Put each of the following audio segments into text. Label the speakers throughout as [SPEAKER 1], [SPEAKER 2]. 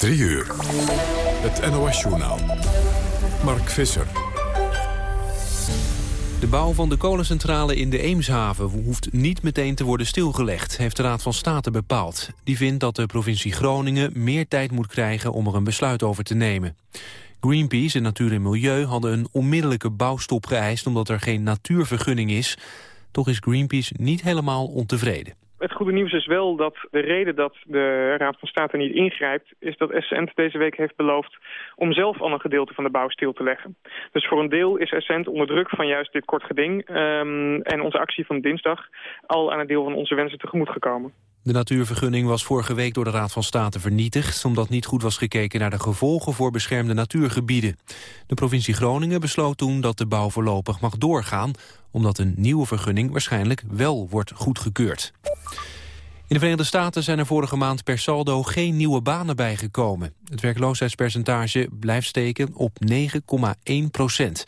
[SPEAKER 1] 3 uur. Het NOS-journaal. Mark Visser.
[SPEAKER 2] De bouw van de kolencentrale in de Eemshaven hoeft niet meteen te worden stilgelegd, heeft de Raad van State bepaald. Die vindt dat de provincie Groningen meer tijd moet krijgen om er een besluit over te nemen. Greenpeace en Natuur en Milieu hadden een onmiddellijke bouwstop geëist omdat er geen natuurvergunning is. Toch is Greenpeace niet helemaal ontevreden.
[SPEAKER 3] Het goede nieuws is wel dat de reden dat de Raad van State niet ingrijpt... is dat Essent deze week heeft beloofd om zelf al een gedeelte van de bouw stil te leggen. Dus voor een deel is Essent onder druk van juist dit kort geding... Um, en onze actie van dinsdag al aan een deel van onze wensen tegemoet gekomen.
[SPEAKER 2] De natuurvergunning was vorige week door de Raad van State vernietigd... omdat niet goed was gekeken naar de gevolgen voor beschermde natuurgebieden. De provincie Groningen besloot toen dat de bouw voorlopig mag doorgaan... omdat een nieuwe vergunning waarschijnlijk wel wordt goedgekeurd. In de Verenigde Staten zijn er vorige maand per saldo geen nieuwe banen bijgekomen. Het werkloosheidspercentage blijft steken op 9,1 procent.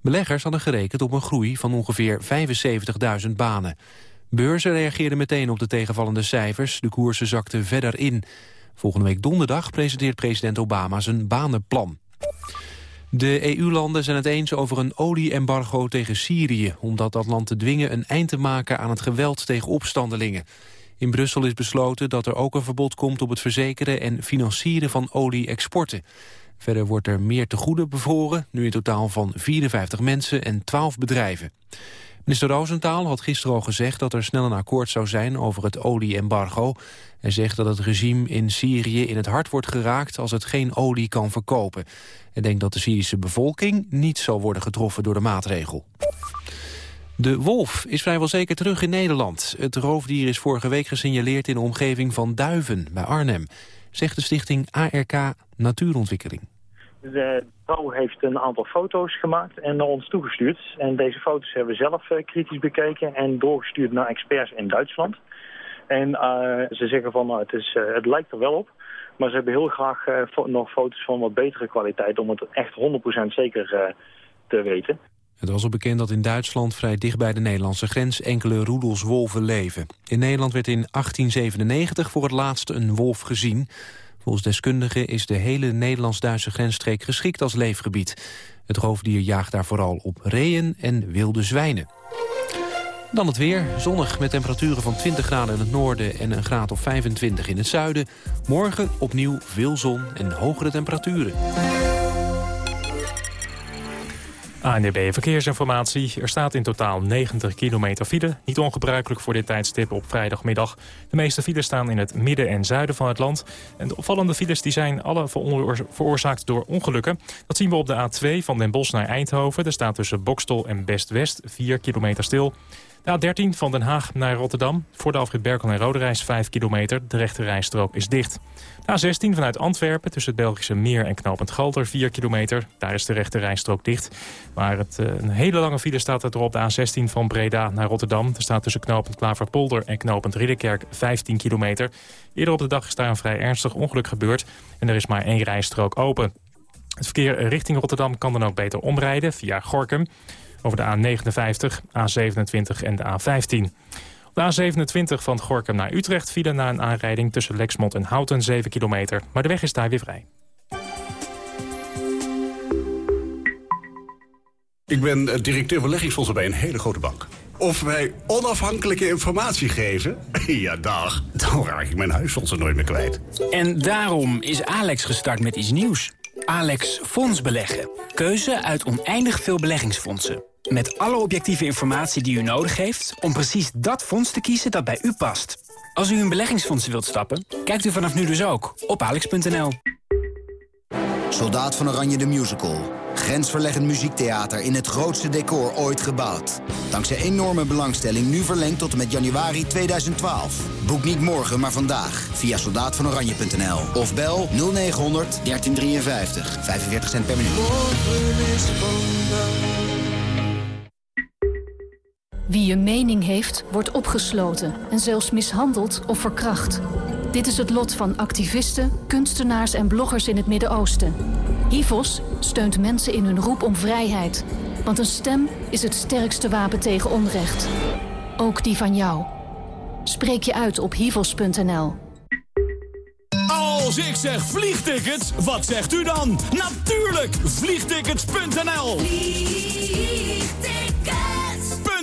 [SPEAKER 2] Beleggers hadden gerekend op een groei van ongeveer 75.000 banen. Beurzen reageerden meteen op de tegenvallende cijfers. De koersen zakten verder in. Volgende week donderdag presenteert president Obama zijn banenplan. De EU-landen zijn het eens over een olie-embargo tegen Syrië... omdat dat land te dwingen een eind te maken aan het geweld tegen opstandelingen. In Brussel is besloten dat er ook een verbod komt op het verzekeren... en financieren van olie-exporten. Verder wordt er meer te goede bevroren, nu in totaal van 54 mensen en 12 bedrijven. Minister Roosentaal had gisteren al gezegd dat er snel een akkoord zou zijn over het olie-embargo. Hij zegt dat het regime in Syrië in het hart wordt geraakt als het geen olie kan verkopen. Hij denkt dat de Syrische bevolking niet zal worden getroffen door de maatregel. De wolf is vrijwel zeker terug in Nederland. Het roofdier is vorige week gesignaleerd in de omgeving van Duiven bij Arnhem, zegt de stichting ARK Natuurontwikkeling.
[SPEAKER 4] De bouw heeft een aantal foto's gemaakt en naar ons toegestuurd. En deze foto's hebben we zelf uh, kritisch bekeken en doorgestuurd naar experts in Duitsland. En uh, ze zeggen van, nou, het, is, uh, het lijkt er wel op. Maar ze hebben heel graag nog foto's van wat betere kwaliteit om het echt 100% zeker te weten.
[SPEAKER 2] Het was al bekend dat in Duitsland vrij dicht bij de Nederlandse grens enkele roedels wolven leven. In Nederland werd in 1897 voor het laatst een wolf gezien. Volgens deskundigen is de hele Nederlands-Duitse grensstreek geschikt als leefgebied. Het roofdier jaagt daar vooral op reeën en wilde zwijnen. Dan het weer. Zonnig met temperaturen van 20 graden in het noorden en een graad of 25 in het zuiden. Morgen opnieuw veel zon en hogere temperaturen.
[SPEAKER 5] ANDB Verkeersinformatie. Er staat in totaal 90 kilometer file. Niet ongebruikelijk voor dit tijdstip op vrijdagmiddag. De meeste files staan in het midden en zuiden van het land. En de opvallende files die zijn alle veroorzaakt door ongelukken. Dat zien we op de A2 van Den Bosch naar Eindhoven. Er staat tussen Bokstel en Best-West 4 kilometer stil. De A13 van Den Haag naar Rotterdam. Voor de afrit Berkel en Roderijs 5 kilometer. De rechte rijstrook is dicht. De A16 vanuit Antwerpen tussen het Belgische Meer en Knopend Galter 4 kilometer. Daar is de rechte rijstrook dicht. Maar het, eh, een hele lange file staat er op de A16 van Breda naar Rotterdam. Er staat tussen Knopend Klaverpolder en Knopend Ridderkerk 15 kilometer. Eerder op de dag is daar een vrij ernstig ongeluk gebeurd. En er is maar één rijstrook open. Het verkeer richting Rotterdam kan dan ook beter omrijden via Gorkum over de A59, A27 en de A15. Op de A27 van Gorkum naar Utrecht vielen na een aanrijding tussen Lexmond en Houten 7 kilometer. Maar de weg is daar weer vrij.
[SPEAKER 6] Ik ben directeur beleggingsfondsen bij een hele grote bank. Of wij onafhankelijke informatie geven? Ja, dag. Dan raak ik mijn huisfondsen nooit meer kwijt.
[SPEAKER 7] En daarom is Alex gestart met iets nieuws. Alex Fonds Beleggen. Keuze uit oneindig veel beleggingsfondsen. Met alle objectieve informatie die u nodig heeft... om precies dat fonds te kiezen dat bij u past. Als u in beleggingsfondsen wilt stappen, kijkt u vanaf nu dus ook op alex.nl.
[SPEAKER 8] Soldaat van Oranje de Musical. Grensverleggend muziektheater in het grootste decor ooit gebouwd. Dankzij enorme belangstelling nu verlengd tot en met januari 2012. Boek niet morgen, maar vandaag via soldaatvanoranje.nl. Of bel 0900 1353. 45 cent per minuut.
[SPEAKER 9] Wie een mening heeft, wordt opgesloten en zelfs mishandeld of verkracht. Dit is het lot van activisten, kunstenaars en bloggers in het Midden-Oosten. HIVOS steunt mensen in hun roep om vrijheid. Want een stem is het sterkste wapen tegen onrecht. Ook die van jou. Spreek je uit op hivos.nl.
[SPEAKER 10] Als ik zeg vliegtickets, wat zegt u dan? Natuurlijk, vliegtickets.nl.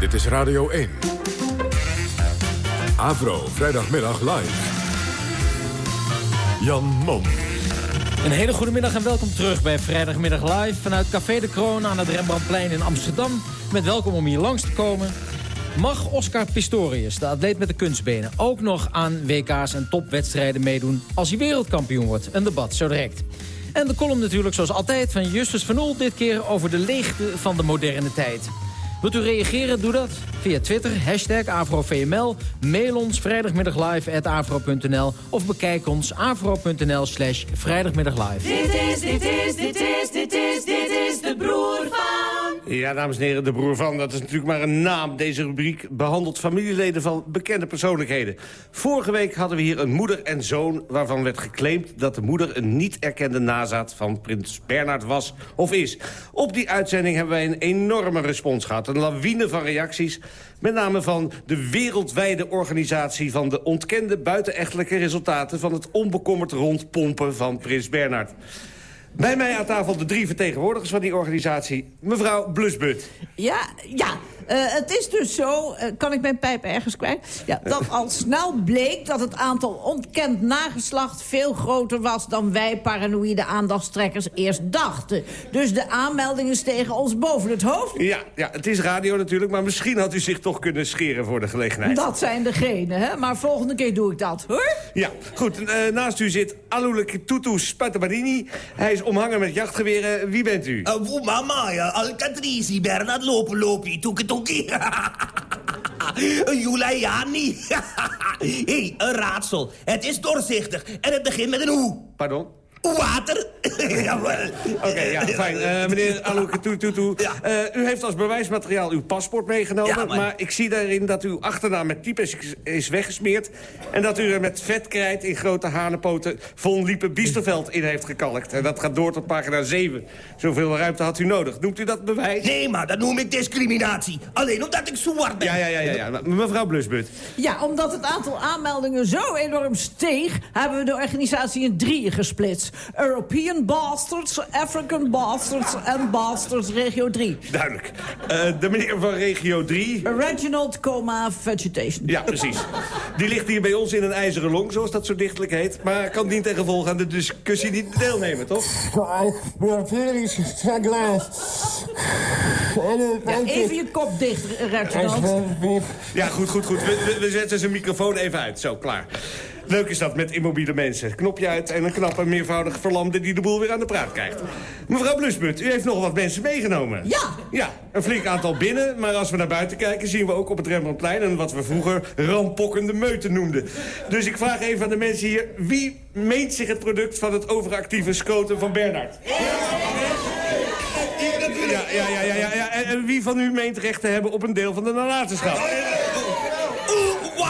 [SPEAKER 1] Dit is Radio 1. Avro, vrijdagmiddag live. Jan Mom.
[SPEAKER 11] Een hele goede middag en welkom terug bij Vrijdagmiddag Live... vanuit Café de Kroon aan het Rembrandtplein in Amsterdam. Met welkom om hier langs te komen. Mag Oscar Pistorius, de atleet met de kunstbenen... ook nog aan WK's en topwedstrijden meedoen als hij wereldkampioen wordt? Een debat, zo direct. En de column natuurlijk zoals altijd van Justus van Oel... dit keer over de leegte van de moderne tijd. Wilt u reageren? Doe dat via Twitter, hashtag AfroVML. Mail ons vrijdagmiddaglive.afro.nl of bekijk ons afro.nl slash vrijdagmiddaglive.
[SPEAKER 12] Dit is, dit is, dit is, dit is, dit is de broer van...
[SPEAKER 13] Ja, dames en heren, de broer van, dat is natuurlijk maar een naam. Deze rubriek behandelt familieleden van bekende persoonlijkheden. Vorige week hadden we hier een moeder en zoon... waarvan werd geclaimd dat de moeder een niet erkende nazaat... van prins Bernhard was of is. Op die uitzending hebben wij een enorme respons gehad. Een lawine van reacties. Met name van de wereldwijde organisatie... van de ontkende buitenechtelijke resultaten... van het onbekommerd rondpompen van prins Bernhard. Bij mij aan tafel de drie vertegenwoordigers van die organisatie. Mevrouw Blusbut.
[SPEAKER 14] Ja, ja. Uh, het is dus zo, uh, kan ik mijn pijp ergens kwijt... Ja, dat al snel bleek dat het aantal ontkend nageslacht... veel groter was dan wij paranoïde aandachtstrekkers eerst dachten. Dus de aanmeldingen stegen ons boven het hoofd.
[SPEAKER 13] Ja, ja, het is radio natuurlijk, maar misschien had u zich toch kunnen scheren voor de gelegenheid.
[SPEAKER 14] Dat zijn degenen, hè? Maar volgende keer doe ik dat, hoor.
[SPEAKER 13] Ja, goed. Uh, naast u zit Aluleke Tutu Spatabarini. Hij is omhangen met jachtgeweren. Wie bent u?
[SPEAKER 15] Uh, mama, ja. Alcatrici, Bernard Lopen Lopi, Toeke Toekie. Juliani. hey, een raadsel. Het is doorzichtig en het begint met een hoe.
[SPEAKER 13] Pardon?
[SPEAKER 15] Water.
[SPEAKER 13] Oké, okay, ja, fijn. Uh, meneer Alouke. Ja. Uh, u heeft als bewijsmateriaal uw paspoort meegenomen. Ja, maar... maar... ik zie daarin dat uw achternaam met type is, is weggesmeerd. En dat u er met vetkrijt in grote hanenpoten von Liepe Biesterveld in heeft gekalkt. En dat gaat door tot pagina 7. Zoveel ruimte had u nodig. Noemt u dat bewijs?
[SPEAKER 15] Nee, maar dat noem ik discriminatie. Alleen omdat ik zwart ben.
[SPEAKER 13] Ja, ja, ja. ja, ja. Mevrouw Blusbut.
[SPEAKER 14] Ja, omdat het aantal aanmeldingen zo enorm steeg... hebben we de organisatie in drieën gesplitst. European Bastards, African Bastards en Bastards Regio 3.
[SPEAKER 13] Duidelijk. Uh, de meneer van Regio 3...
[SPEAKER 14] Reginald Coma Vegetation.
[SPEAKER 13] Ja, precies. Die ligt hier bij ons in een ijzeren long, zoals dat zo dichtelijk heet. Maar kan dient ten gevolge aan de discussie niet deelnemen, toch?
[SPEAKER 14] Ja, even je kop dicht, Reginald.
[SPEAKER 13] Ja, goed, goed, goed. We, we, we zetten zijn microfoon even uit. Zo, klaar. Leuk is dat met immobiele mensen. Knopje uit en een knappe, meervoudig verlamde die de boel weer aan de praat krijgt. Mevrouw Blusbut, u heeft nog wat mensen meegenomen.
[SPEAKER 14] Ja.
[SPEAKER 13] Ja, een flink aantal binnen, maar als we naar buiten kijken... zien we ook op het Rembrandtplein een wat we vroeger rampokkende meute noemden. Dus ik vraag even aan de mensen hier... wie meent zich het product van het overactieve scoten van Bernard? Ja, ja, ja, ja, ja, ja. En wie van u meent recht te hebben op een deel van de nalatenschap?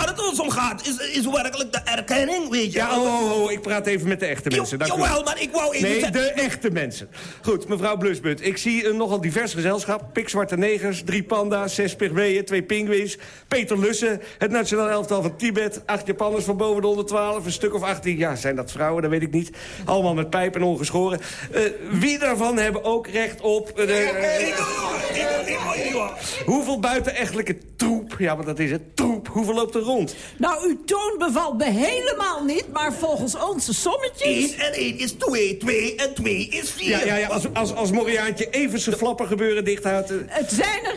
[SPEAKER 15] Waar het ons om gaat, is, is werkelijk de erkenning, weet je.
[SPEAKER 13] Ja, oh, oh, oh, ik praat even met de echte mensen.
[SPEAKER 15] Jo, jawel, maar ik wou even...
[SPEAKER 13] Nee, de echte mensen. Goed, mevrouw Blusbut, ik zie een nogal divers gezelschap. Pikzwarte negers, drie panda's, zes pygmeeën, twee pinguïns... Peter Lussen, het nationaal elftal van Tibet... acht Japanners van boven de 112, een stuk of 18. Ja, zijn dat vrouwen, dat weet ik niet. Allemaal met pijp en ongeschoren. Uh, wie daarvan hebben ook recht op... Uh, de, uh, hoeveel buitenechtelijke troep, ja, want dat is het, troep, hoeveel loopt er rond?
[SPEAKER 14] Nou, uw toon bevalt me helemaal niet, maar volgens onze sommetjes...
[SPEAKER 15] 1 en 1 is 2, 2 en 2 is 4.
[SPEAKER 13] Ja, ja, ja als, als, als Moriaantje even zijn flappen gebeuren dichthoudt... Uh...
[SPEAKER 14] Het zijn er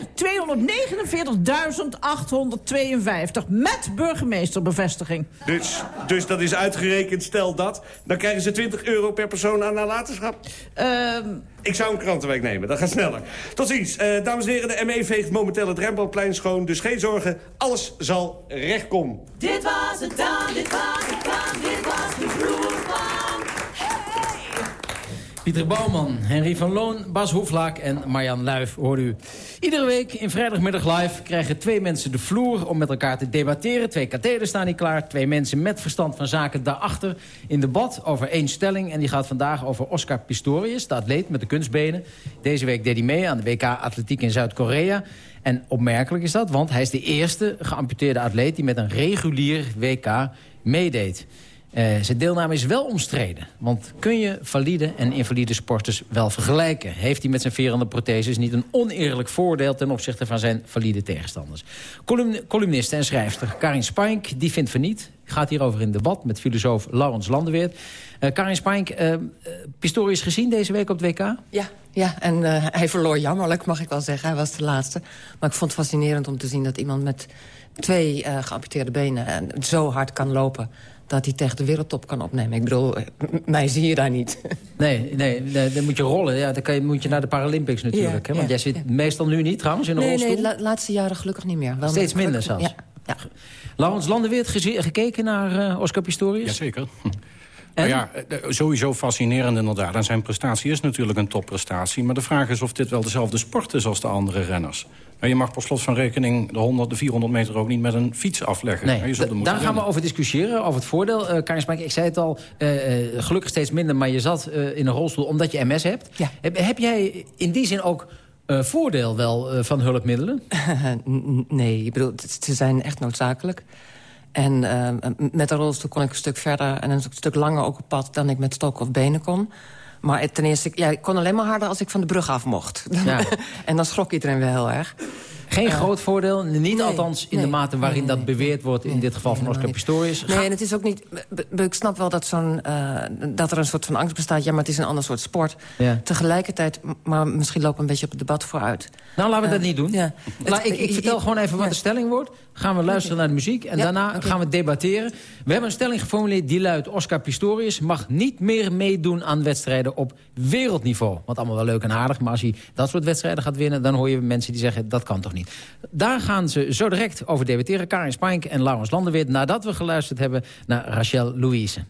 [SPEAKER 14] 249.852, met burgemeesterbevestiging.
[SPEAKER 13] Dus, dus dat is uitgerekend, stel dat. Dan krijgen ze 20 euro per persoon aan nalatenschap?
[SPEAKER 14] Ehm...
[SPEAKER 13] Ik zou een krantenweek nemen, dat gaat sneller. Tot ziens. Uh, dames en heren, de ME veegt momenteel het Rembrandtplein schoon. Dus geen zorgen, alles zal recht komen.
[SPEAKER 12] Dit was het dan, dit was het dit was de vloer
[SPEAKER 11] Pieter Bouwman, Henry van Loon, Bas Hoeflaak en Marjan Luif hoort u. Iedere week in Vrijdagmiddag Live krijgen twee mensen de vloer om met elkaar te debatteren. Twee katheders staan hier klaar. Twee mensen met verstand van zaken daarachter in debat over één stelling. En die gaat vandaag over Oscar Pistorius, de atleet met de kunstbenen. Deze week deed hij mee aan de WK Atletiek in Zuid-Korea. En opmerkelijk is dat, want hij is de eerste geamputeerde atleet... die met een regulier WK meedeed. Uh, zijn deelname is wel omstreden. Want kun je valide en invalide sporters wel vergelijken? Heeft hij met zijn verende protheses niet een oneerlijk voordeel... ten opzichte van zijn valide tegenstanders? Column, columniste en schrijfster Karin Spink die vindt van niet. Gaat hierover in debat met filosoof Laurens Landeweert. Uh, Karin Spink, uh, Pistorius gezien deze week op het WK?
[SPEAKER 16] Ja, ja en hij verloor jammerlijk, mag ik wel zeggen. Hij was de laatste. Maar ik vond het fascinerend om te zien dat iemand met twee geamputeerde benen... zo hard kan lopen dat hij tegen de wereldtop kan opnemen. Ik bedoel, mij zie je daar niet.
[SPEAKER 11] Nee, nee, dan moet je rollen. Ja, dan kan je, moet je naar de Paralympics natuurlijk. hè? Want jij zit meestal nu niet trouwens in een
[SPEAKER 16] nee,
[SPEAKER 11] rolstoel.
[SPEAKER 16] Nee, de laatste jaren gelukkig niet meer.
[SPEAKER 11] Wel Steeds minder zelfs. Ja. Ja. Laurens Landenweert gekeken naar uh, Oscar Pistorius?
[SPEAKER 17] Jazeker. Nou ja, eh, sowieso fascinerend inderdaad. En zijn prestatie is natuurlijk een topprestatie. Maar de vraag is of dit wel dezelfde sport is als de andere renners. Maar je mag per slot van rekening de 100, de 400 meter ook niet met een fiets afleggen.
[SPEAKER 11] Nee, daar gaan we over discussiëren, over het voordeel. Uh, Karin Spijk, ik zei het al, uh, uh, gelukkig steeds minder... maar je zat in een rolstoel omdat je MS hebt.
[SPEAKER 16] Ja.
[SPEAKER 11] Heb, heb jij in die zin ook voordeel wel van hulpmiddelen?
[SPEAKER 16] nee, ik bedoel, ze zijn echt noodzakelijk. En met de rolstoel kon ik een stuk verder en een stuk langer ook op pad... dan ik met stok of benen kon. Maar ten eerste, ja, ik kon alleen maar harder als ik van de brug af mocht. Ja. en dan schrok iedereen wel heel erg.
[SPEAKER 11] Geen uh, groot voordeel, niet althans in nee, de mate waarin nee, dat beweerd wordt... in dit geval van Oscar Pistorius.
[SPEAKER 16] Nee, en het is ook niet... Ik snap wel dat, zo'n uh, dat er een soort van angst bestaat. Ja, maar het is een ander soort sport. Ja. Tegelijkertijd, maar misschien lopen een beetje op het debat vooruit.
[SPEAKER 11] Nou, laten we uh, dat niet doen. Ja. La, ik, ik, vertel gewoon even wat de stelling wordt. Gaan we luisteren naar de muziek en daarna okay. gaan we debatteren. We hebben een stelling geformuleerd die luidt... Oscar Pistorius mag niet meer meedoen aan wedstrijden op wereldniveau. Wat allemaal wel leuk en aardig, maar als hij dat soort wedstrijden gaat winnen... dan hoor je mensen die zeggen, dat kan toch niet. Daar gaan ze zo direct over debatteren. Karin Spink en Laurens Landenweert... nadat we geluisterd hebben naar Rachel Louise.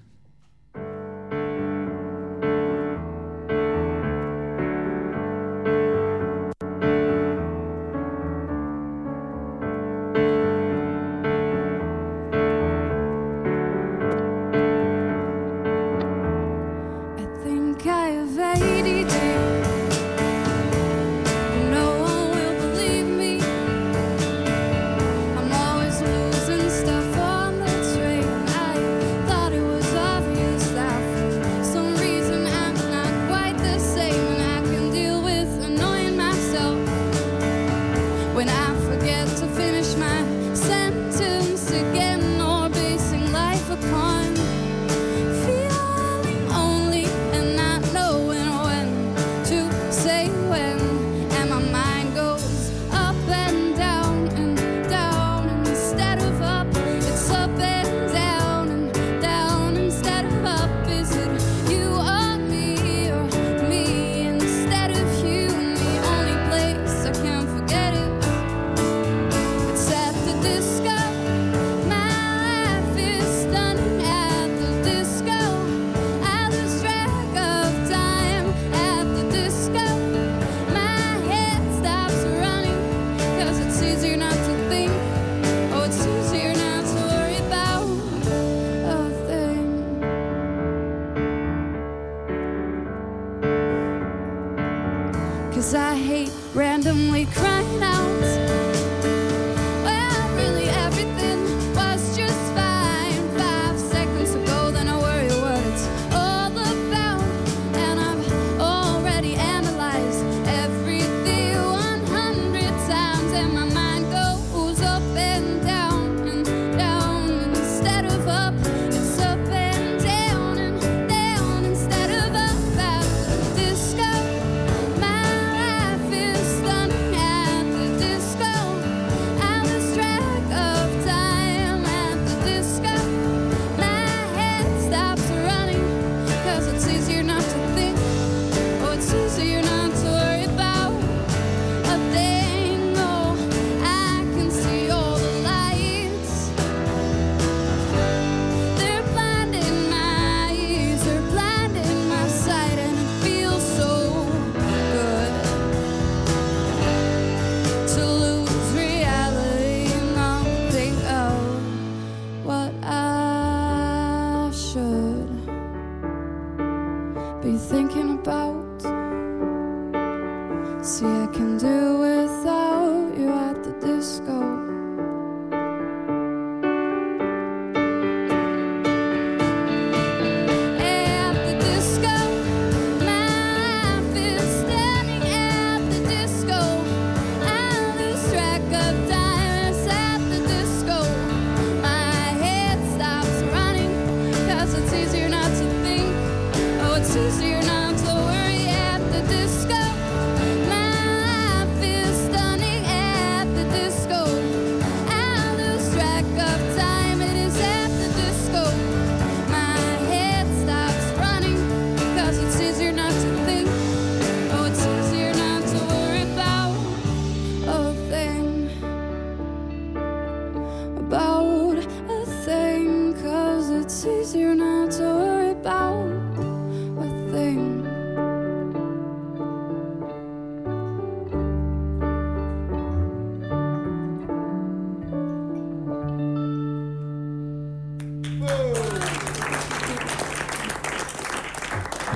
[SPEAKER 18] yet to finish my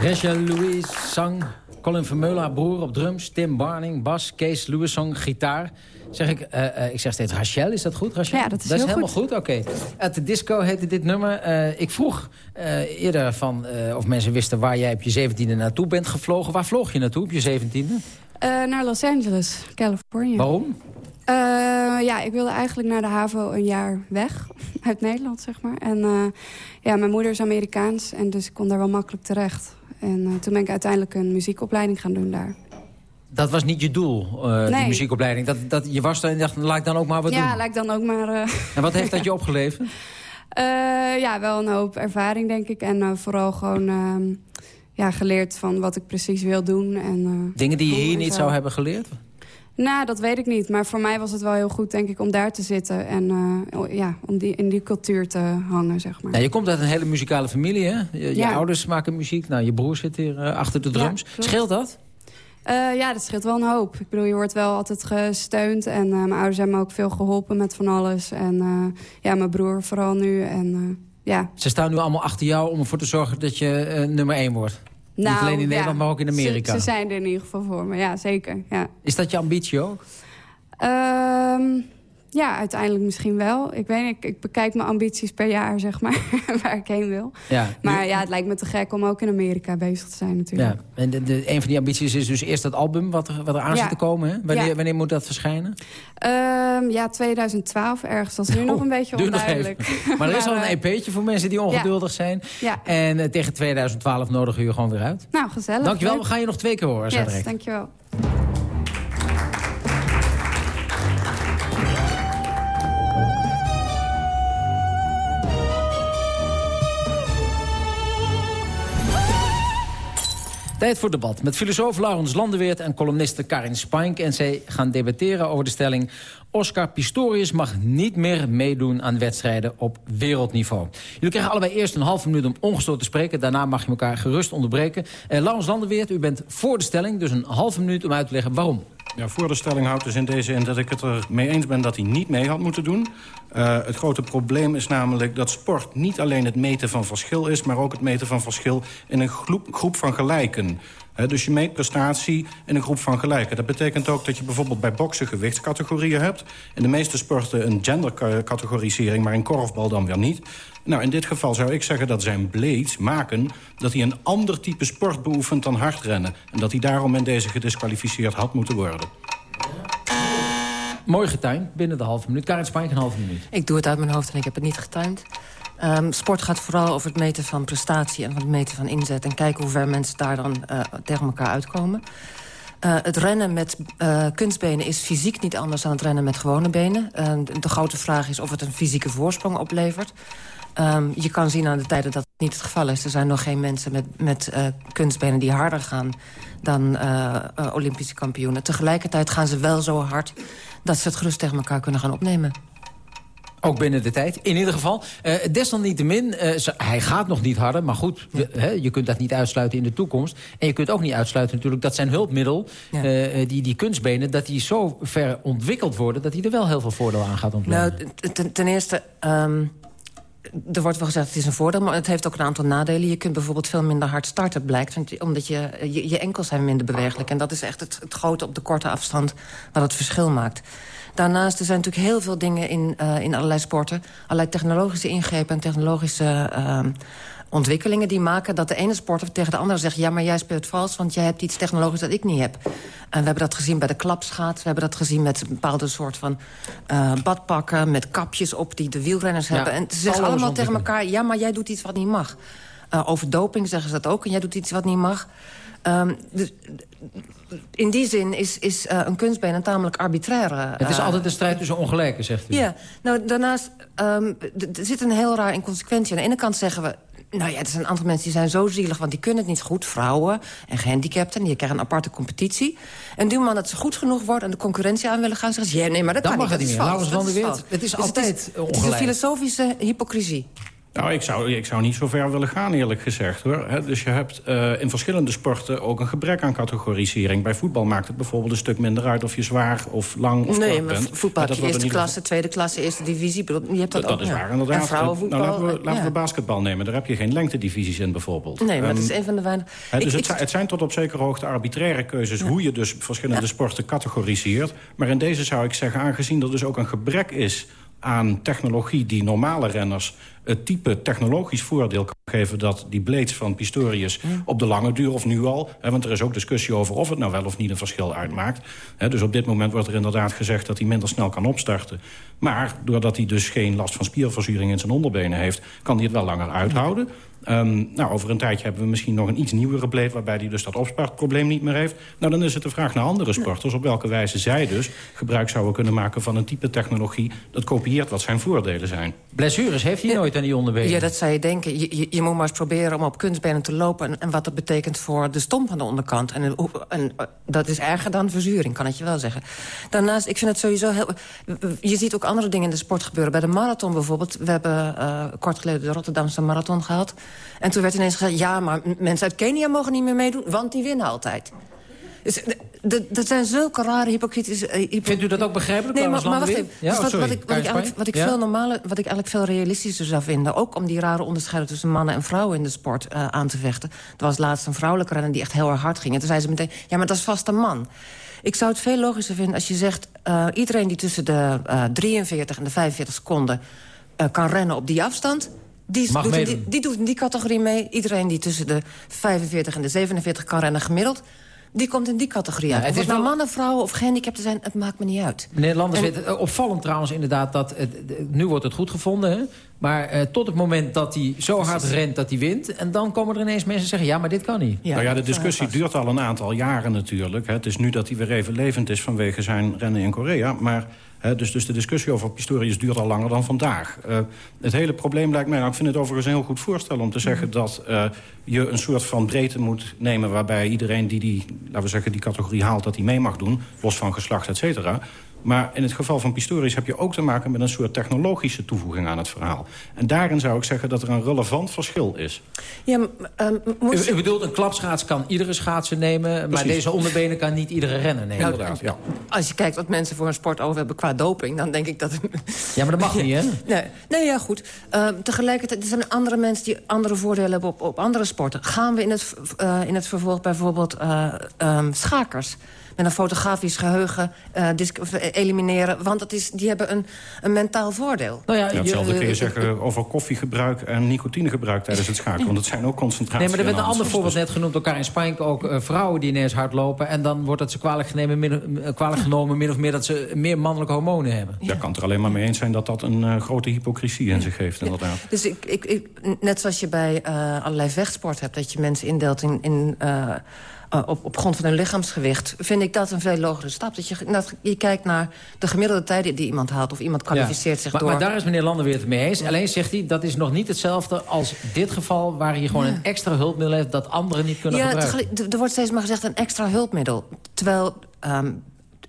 [SPEAKER 11] Rachel Louise zang, Colin Vermeulen, haar broer op drums... Tim Barning, bas, Kees Lewis zong gitaar. Zeg ik, eh, eh, ik zeg steeds Rachel, is dat goed, Rachel?
[SPEAKER 18] Ja, dat is
[SPEAKER 11] helemaal
[SPEAKER 18] goed.
[SPEAKER 11] goed. Oké. At the Disco heette dit nummer. Eh, ik vroeg eerder van, of mensen wisten waar jij op je zeventiende naartoe bent gevlogen. Waar vloog je naartoe op je zeventiende?
[SPEAKER 18] Naar Los Angeles, Californië.
[SPEAKER 11] Waarom?
[SPEAKER 18] Ja, ik wilde eigenlijk naar de HAVO een jaar weg. Uit Nederland, zeg maar. En ja, mijn moeder is Amerikaans. En dus ik kon daar wel makkelijk terecht. En eh, toen ben ik uiteindelijk een muziekopleiding gaan doen daar.
[SPEAKER 11] Dat was niet je doel, eh, die
[SPEAKER 18] Nee.
[SPEAKER 11] muziekopleiding. Dat, dat, je was daar en dacht, laat ik dan ook maar wat
[SPEAKER 18] ja,
[SPEAKER 11] doen.
[SPEAKER 18] lijkt dan ook maar... eh,
[SPEAKER 11] En wat heeft dat je opgeleverd?
[SPEAKER 18] Ja, wel een hoop ervaring, denk ik. En vooral gewoon ehm, ja, geleerd van wat ik precies wil doen. En,
[SPEAKER 11] Dingen die je hier niet
[SPEAKER 18] zo.
[SPEAKER 11] zou hebben geleerd?
[SPEAKER 18] Nou, dat weet ik niet. Maar voor mij was het wel heel goed, denk ik, om daar te zitten. En eh, ja, om die, in die cultuur te hangen, zeg maar.
[SPEAKER 11] Ja, je komt uit een hele muzikale familie, hè? Je, je
[SPEAKER 18] Ja.
[SPEAKER 11] ouders maken muziek. Nou, je broer zit hier eh, achter de drums.
[SPEAKER 18] Ja.
[SPEAKER 11] Scheelt dat?
[SPEAKER 18] Eh, ja, dat scheelt wel een hoop. Ik bedoel, je wordt wel altijd gesteund. En mijn ouders hebben me ook veel geholpen met van alles. En ja, mijn broer vooral nu. En ja,
[SPEAKER 11] Ze staan nu allemaal achter jou om ervoor te zorgen dat je nummer 1 wordt. Niet
[SPEAKER 18] Nou,
[SPEAKER 11] alleen in
[SPEAKER 18] ja.
[SPEAKER 11] Nederland, maar ook in Amerika.
[SPEAKER 18] Ze, ze zijn er in ieder geval voor me, ja, zeker. Ja.
[SPEAKER 11] Is dat je ambitie ook?
[SPEAKER 18] Ehm, ja, uiteindelijk misschien wel. Ik weet niet, ik, ik bekijk mijn ambities per jaar, zeg maar, waar ik heen wil.
[SPEAKER 11] Ja.
[SPEAKER 18] Maar ja, het lijkt me te gek om ook in Amerika bezig te zijn natuurlijk.
[SPEAKER 11] Ja. En de, de- een van die ambities is dus eerst dat album wat er, wat er aan
[SPEAKER 18] Ja.
[SPEAKER 11] zit te komen. Hè? Wanneer,
[SPEAKER 18] Ja.
[SPEAKER 11] wanneer moet dat verschijnen?
[SPEAKER 18] Ehm, ja, 2012 ergens. Dat is nu nog een beetje onduidelijk.
[SPEAKER 11] Maar er is al een
[SPEAKER 18] eh,
[SPEAKER 11] EP'tje voor mensen die ongeduldig zijn.
[SPEAKER 18] Ja.
[SPEAKER 11] En eh, tegen 2012 nodigen we je gewoon weer uit.
[SPEAKER 18] Nou, gezellig.
[SPEAKER 11] Dankjewel,
[SPEAKER 18] Leuk.
[SPEAKER 11] we gaan je nog twee keer horen.
[SPEAKER 18] Yes, dankjewel.
[SPEAKER 11] Tijd voor debat met filosoof Laurens Landeweert en columniste Karin Spink. En zij gaan debatteren over de stelling... Oscar Pistorius mag niet meer meedoen aan wedstrijden op wereldniveau. Jullie krijgen allebei eerst een halve minuut om ongestoord te spreken. Daarna mag je elkaar gerust onderbreken. Eh, Laurens Landeweert, u bent voor de stelling, dus een halve minuut om uit te leggen waarom.
[SPEAKER 17] Ja, voor de stelling houdt dus in deze in dat ik het er mee eens ben dat hij niet mee had moeten doen. Eh, het grote probleem is namelijk dat sport niet alleen het meten van verschil is... maar ook het meten van verschil in een groep, groep van gelijken. Dus je meet prestatie in een groep van gelijken. Dat betekent ook dat je bijvoorbeeld bij boksen gewichtscategorieën hebt. In de meeste sporten een gendercategorisering, maar in korfbal dan weer niet. Nou, in dit geval zou ik zeggen dat zijn blades maken... dat hij een ander type sport beoefent dan hardrennen. En dat hij daarom in deze gedisqualificeerd had moeten worden.
[SPEAKER 11] Mooi getimed, binnen de halve minuut. Karin Spink, een halve minuut.
[SPEAKER 16] Ik doe het uit mijn hoofd en ik heb het niet getimed. Ehm, sport gaat vooral over het meten van prestatie en het meten van inzet... en kijken hoe ver mensen daar dan eh, tegen elkaar uitkomen. Eh, het rennen met eh, kunstbenen is fysiek niet anders dan het rennen met gewone benen. De, de grote vraag is of het een fysieke voorsprong oplevert. Ehm, je kan zien aan de tijden dat het niet het geval is. Er zijn nog geen mensen met, met kunstbenen die harder gaan dan Olympische kampioenen. Tegelijkertijd gaan ze wel zo hard dat ze het gerust tegen elkaar kunnen gaan opnemen.
[SPEAKER 11] Ook binnen de tijd, in ieder geval. Eh desalniettemin, eh, hij gaat nog niet harder, maar goed, we- hè, je kunt dat niet uitsluiten in de toekomst. En je kunt ook niet uitsluiten natuurlijk dat zijn hulpmiddel, eh, die, die kunstbenen... dat die zo ver ontwikkeld worden dat hij er wel heel veel voordeel aan gaat ontwikkelen.
[SPEAKER 16] Nou, ten, ten eerste... ehm, er wordt wel gezegd het is een voordeel, maar het heeft ook een aantal nadelen. Je kunt bijvoorbeeld veel minder hard starten, blijkt. Omdat je, je, je enkels zijn minder bewegelijk. En dat is echt het, het grote op de korte afstand wat het verschil maakt. Daarnaast er zijn natuurlijk heel veel dingen in, eh, in allerlei sporten. Allerlei technologische ingrepen en technologische ehm, ontwikkelingen die maken... dat de ene sporter tegen de andere zegt... ja, maar jij speelt vals, want jij hebt iets technologisch dat ik niet heb. En we hebben dat gezien bij de klapschaats. We hebben dat gezien met een bepaalde soort van eh, badpakken... met kapjes op die de wielrenners
[SPEAKER 11] Ja,
[SPEAKER 16] hebben. En ze zeggen allemaal tegen elkaar... ja, maar jij doet iets wat niet mag. Eh, over doping zeggen ze dat ook. En jij doet iets wat niet mag. Dus, in die zin is, is eh, een kunstbeen een tamelijk arbitraire...
[SPEAKER 11] Het is
[SPEAKER 16] eh,
[SPEAKER 11] altijd een strijd tussen ongelijken, zegt u.
[SPEAKER 16] ja, nou daarnaast ehm, er zit een heel raar inconsequentie. Aan de ene kant zeggen we... Nou ja, er zijn een aantal mensen die zijn zo zielig... want die kunnen het niet goed, vrouwen en gehandicapten... die krijgen een aparte competitie. En die man dat ze goed genoeg wordt en de concurrentie aan willen gaan... zeggen ze, ja, nee, maar dat kan
[SPEAKER 11] mag
[SPEAKER 16] niet,
[SPEAKER 11] het
[SPEAKER 16] dat
[SPEAKER 11] niet
[SPEAKER 16] is
[SPEAKER 11] meer.
[SPEAKER 16] dat
[SPEAKER 11] van der
[SPEAKER 16] fout.
[SPEAKER 11] Weert, het is
[SPEAKER 16] Dus
[SPEAKER 11] altijd
[SPEAKER 16] Het is een
[SPEAKER 11] ongelijk.
[SPEAKER 16] filosofische hypocrisie.
[SPEAKER 17] Nou, ik zou, ik zou niet zo ver willen gaan, eerlijk gezegd. hoor. Dus je hebt eh, in verschillende sporten ook een gebrek aan categorisering. Bij voetbal maakt het bijvoorbeeld een stuk minder uit... of je zwaar of lang of
[SPEAKER 16] nee,
[SPEAKER 17] kort bent.
[SPEAKER 16] voetbal
[SPEAKER 17] Maar
[SPEAKER 16] heb je eerste klasse, tweede klasse, eerste divisie. Je hebt dat,
[SPEAKER 17] Dat,
[SPEAKER 16] ook,
[SPEAKER 17] dat is
[SPEAKER 16] ja.
[SPEAKER 17] waar, inderdaad.
[SPEAKER 16] En vrouwenvoetbal.
[SPEAKER 17] Nou, laten we, laten
[SPEAKER 16] ja.
[SPEAKER 17] we basketbal nemen. Daar heb je geen lengtedivisies in, bijvoorbeeld.
[SPEAKER 16] Nee, maar dat is
[SPEAKER 17] Ehm,
[SPEAKER 16] een van de weinige...
[SPEAKER 17] Dus
[SPEAKER 16] Ik-
[SPEAKER 17] het,
[SPEAKER 16] ik-
[SPEAKER 17] het zijn tot op zekere hoogte arbitraire keuzes... hoe je dus verschillende sporten categoriseert. Maar in deze zou ik zeggen, aangezien er dus ook een gebrek is aan technologie... die normale renners het type technologisch voordeel kan geven... dat die blades van Pistorius op de lange duur of nu al... Hè, want er is ook discussie over of het nou wel of niet een verschil uitmaakt. Hè, dus op dit moment wordt er inderdaad gezegd dat hij minder snel kan opstarten. Maar doordat hij dus geen last van spierverzuring in zijn onderbenen heeft... kan hij het wel langer uithouden. Ehm, nou, over een tijdje hebben we misschien nog een iets nieuwere blade... waarbij hij dus dat opstartprobleem niet meer heeft. Nou, dan is het de vraag naar andere sporters... op welke wijze zij dus gebruik zouden kunnen maken... van een type technologie dat kopieert wat zijn voordelen zijn.
[SPEAKER 11] Blessures heeft hij nooit die.
[SPEAKER 16] Ja, dat zou je denken. Je, je, moet maar eens proberen om op kunstbenen te lopen... En, en wat dat betekent voor de stomp aan de onderkant. En, eh, dat is erger dan verzuring, kan ik je wel zeggen. Daarnaast, ik vind het sowieso heel... Je ziet ook andere dingen in de sport gebeuren. Bij de marathon bijvoorbeeld. We hebben eh, kort geleden de Rotterdamse marathon gehad. En toen werd ineens gezegd... ja, maar mensen uit Kenia mogen niet meer meedoen... want die winnen altijd. Dus, eh, dat zijn zulke rare hypocritische...
[SPEAKER 11] Vindt u dat ook begrijpelijk,
[SPEAKER 16] Nee, maar,
[SPEAKER 11] Laurens
[SPEAKER 16] maar wacht
[SPEAKER 11] Landerweer?
[SPEAKER 16] even.
[SPEAKER 11] Ja,
[SPEAKER 16] Dus wat, ik, wat ik eigenlijk, wat ik
[SPEAKER 11] Ja?
[SPEAKER 16] veel normale, wat ik eigenlijk veel realistischer zou vinden... ook om die rare onderscheiden tussen mannen en vrouwen in de sport eh, aan te vechten. Er was laatst een vrouwelijke renner die echt heel erg hard ging. En toen zei ze meteen, ja, maar dat is vast een man. Ik zou het veel logischer vinden als je zegt... eh, iedereen die tussen de eh 43 en de 45 seconden eh, kan rennen op die afstand... Die
[SPEAKER 11] Mag
[SPEAKER 16] doet, in die, die doet in die categorie mee. Iedereen die tussen de 45 en de 47 kan rennen gemiddeld... die komt in die categorie uit.
[SPEAKER 11] het
[SPEAKER 16] Of
[SPEAKER 11] is
[SPEAKER 16] het nou mannen, vrouwen of gehandicapten zijn, het maakt me niet uit.
[SPEAKER 11] Meneer Landers,
[SPEAKER 16] En-
[SPEAKER 11] weet- eh, opvallend trouwens inderdaad dat... het- nu wordt het goed gevonden, hè? maar eh, tot het moment dat hij zo hard rent dat hij wint... en dan komen er ineens mensen zeggen, ja, maar dit kan niet.
[SPEAKER 17] nou ja, de discussie duurt al een aantal jaren natuurlijk. hè. Het is nu dat hij weer even levend is vanwege zijn rennen in Korea. Maar, dus, dus de discussie over Pistorius duurt al langer dan vandaag. Eh, het hele probleem lijkt mij... Nou, ik vind het overigens een heel goed voorstel om te zeggen... dat eh, je een soort van breedte moet nemen... waarbij iedereen die, die, laten we zeggen, die categorie haalt... dat hij mee mag doen, los van geslacht, et cetera... Maar in het geval van Pistorius heb je ook te maken met een soort technologische toevoeging aan het verhaal. En daarin zou ik zeggen dat er een relevant verschil is.
[SPEAKER 16] Ja, m- ehm, moet
[SPEAKER 11] U,
[SPEAKER 16] je-
[SPEAKER 11] u bedoelt, een klapschaats kan iedere schaatser nemen... maar deze onderbenen kan niet iedere renner nemen.
[SPEAKER 16] Nou,
[SPEAKER 17] ja.
[SPEAKER 16] Als je kijkt wat mensen voor een sport over hebben qua doping... dan denk ik dat...
[SPEAKER 11] Ja, maar dat mag niet, hè?
[SPEAKER 16] Nee, nee ja, goed. Ehm, tegelijkertijd, er zijn andere mensen die andere voordelen hebben op, op andere sporten. Gaan we in het, eh, in het vervolg bijvoorbeeld eh, ehm, schakers... met een fotografisch geheugen eh, eh, elimineren... want dat is, die hebben een, een mentaal voordeel.
[SPEAKER 11] Nou ja,
[SPEAKER 17] Ja, hetzelfde kun je
[SPEAKER 11] eh,
[SPEAKER 17] zeggen over koffiegebruik en nicotinegebruik tijdens het schaken. Want het zijn ook concentratie.
[SPEAKER 11] Nee, maar er werd een ander voorbeeld
[SPEAKER 17] Dus-
[SPEAKER 11] net genoemd door Karin Spijnk. Ook vrouwen die ineens hard lopen. En dan wordt het ze kwalijk, genomen, min, kwalijk genomen min of meer dat ze meer mannelijke hormonen hebben.
[SPEAKER 17] Daar kan het er alleen maar mee eens zijn dat dat een grote hypocrisie in zich heeft, inderdaad.
[SPEAKER 16] Dus ik, ik, ik, net zoals je bij eh, allerlei vechtsport hebt... dat je mensen indeelt in, in, eh, eh, op, op grond van hun lichaamsgewicht... vind ik dat een veel logere stap. Dat je, dat je kijkt naar de gemiddelde tijden die iemand haalt... of iemand kwalificeert zich
[SPEAKER 11] maar,
[SPEAKER 16] door...
[SPEAKER 11] maar daar is meneer Lander weer het mee eens. Alleen zegt hij, dat is nog niet hetzelfde als dit geval... waar je gewoon een extra hulpmiddel heeft dat anderen niet kunnen
[SPEAKER 16] ja,
[SPEAKER 11] gebruiken.
[SPEAKER 16] tegelijk- er- wordt steeds maar gezegd een extra hulpmiddel. Terwijl ehm,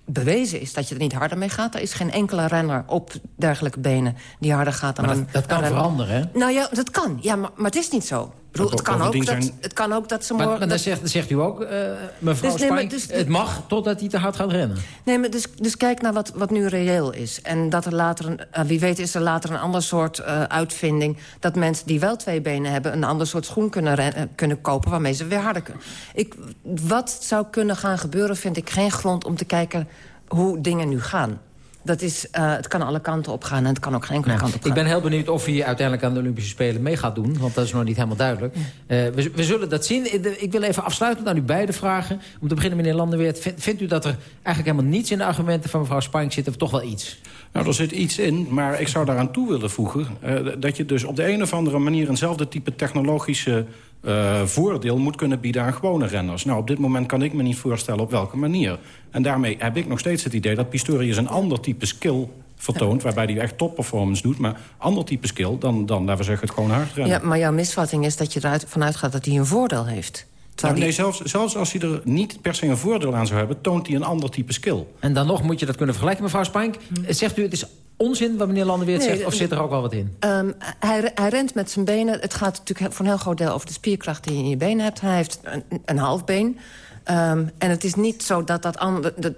[SPEAKER 16] bewezen is dat je er niet harder mee gaat. Er is geen enkele renner op dergelijke benen die harder gaat dan
[SPEAKER 11] Maar
[SPEAKER 16] een
[SPEAKER 11] dat, dat kan
[SPEAKER 16] een
[SPEAKER 11] veranderen, hè?
[SPEAKER 16] Nou ja, dat kan. Ja, maar, maar het is niet zo. Bedoel, het, kan ook dat,
[SPEAKER 17] zijn-
[SPEAKER 16] het kan ook dat ze morgen...
[SPEAKER 11] maar
[SPEAKER 16] dat-
[SPEAKER 11] zegt, zegt u ook, eh, mevrouw
[SPEAKER 16] Dus nee, maar
[SPEAKER 11] Spijk,
[SPEAKER 16] dus-
[SPEAKER 11] het mag totdat hij te hard gaat rennen.
[SPEAKER 16] Nee, maar dus, dus kijk naar wat, wat nu reëel is. En dat er later, een, eh, wie weet is er later een ander soort eh, uitvinding... dat mensen die wel twee benen hebben... een ander soort schoen kunnen, kunnen kopen waarmee ze weer harder kunnen. Ik, wat zou kunnen gaan gebeuren, vind ik geen grond om te kijken... hoe dingen nu gaan. Dat is, eh, het kan alle kanten op gaan en het kan ook geen enkele
[SPEAKER 11] Nou,
[SPEAKER 16] kant op gaan.
[SPEAKER 11] ik ben heel benieuwd of hij uiteindelijk aan de Olympische Spelen mee gaat doen. Want dat is nog niet helemaal duidelijk. Eh, we, we zullen dat zien. Ik- wil even afsluitend aan u beiden vragen. Om te beginnen, meneer Landenweert. Vindt, vindt u dat er eigenlijk helemaal niets in de argumenten van mevrouw Spank zit? Of toch wel iets?
[SPEAKER 17] Nou, er zit iets in, maar ik zou daaraan toe willen voegen... eh, dat je dus op de een of andere manier... eenzelfde type technologische eh, voordeel moet kunnen bieden aan gewone renners. Nou, op dit moment kan ik me niet voorstellen op welke manier. En daarmee heb ik nog steeds het idee dat Pistorius een ander type skill vertoont... waarbij hij echt topperformance doet, maar ander type skill... dan, dan laten we zeggen, het gewoon hard rennen.
[SPEAKER 16] Ja, maar jouw misvatting is dat je eruit vanuit gaat dat hij een voordeel heeft.
[SPEAKER 17] Nou, nee, zelfs, zelfs als hij er niet per se een voordeel aan zou hebben... toont hij een ander type skill.
[SPEAKER 11] En dan nog moet je dat kunnen vergelijken, mevrouw Spank. Eh, Zegt u het is onzin wat meneer Landenweert
[SPEAKER 16] Nee,
[SPEAKER 11] zegt? Of zit er ook wel wat in?
[SPEAKER 16] Ehm, hij, hij rent met zijn benen. Het gaat natuurlijk voor een heel groot deel over de spierkracht die je in je benen hebt. Hij heeft een, een half been. Ehm, en het is niet zo dat dat, ander, dat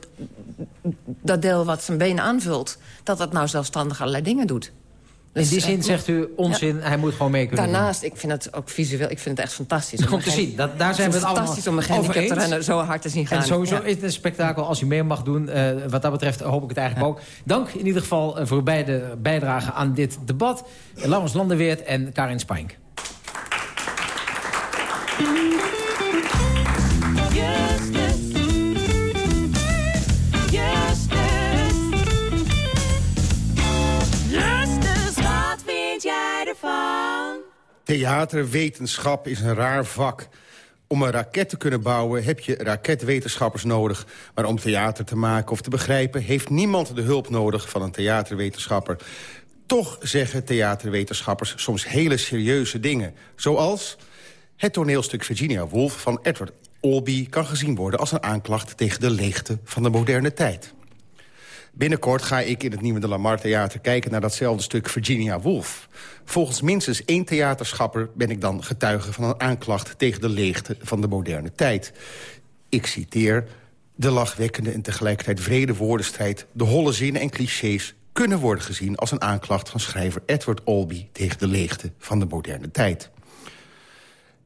[SPEAKER 16] dat deel wat zijn benen aanvult... dat dat nou zelfstandig allerlei dingen doet.
[SPEAKER 11] In die
[SPEAKER 16] eh,
[SPEAKER 11] zin zegt u onzin, hij moet gewoon mee kunnen doen.
[SPEAKER 16] Daarnaast, ik vind het ook visueel, ik vind het echt fantastisch.
[SPEAKER 11] Om te zien, dat, daar zijn we het allemaal
[SPEAKER 16] fantastisch om een gehandicapte renner zo hard te zien gaan.
[SPEAKER 11] En sowieso
[SPEAKER 16] Ja.
[SPEAKER 11] is het een spektakel als u mee mag doen. Eh, wat dat betreft hoop ik het eigenlijk ook. Dank in ieder geval eh, voor beide bijdragen aan dit debat. Eh, Laurens Landenweert en Karin Spijnk.
[SPEAKER 14] Ervan?
[SPEAKER 19] Theaterwetenschap is een raar vak. Om een raket te kunnen bouwen heb je raketwetenschappers nodig. Maar om theater te maken of te begrijpen... heeft niemand de hulp nodig van een theaterwetenschapper. Toch zeggen theaterwetenschappers soms hele serieuze dingen. Zoals... Het toneelstuk Virginia Woolf van Edward Albee kan gezien worden als een aanklacht tegen de leegte van de moderne tijd. Binnenkort ga ik in het Nieuwe de Lamar Theater kijken naar datzelfde stuk Virginia Woolf. Volgens minstens één theaterschapper ben ik dan getuige van een aanklacht tegen de leegte van de moderne tijd. Ik citeer, de lachwekkende en tegelijkertijd vrede woordenstrijd, de holle zinnen en clichés kunnen worden gezien als een aanklacht van schrijver Edward Albee tegen de leegte van de moderne tijd.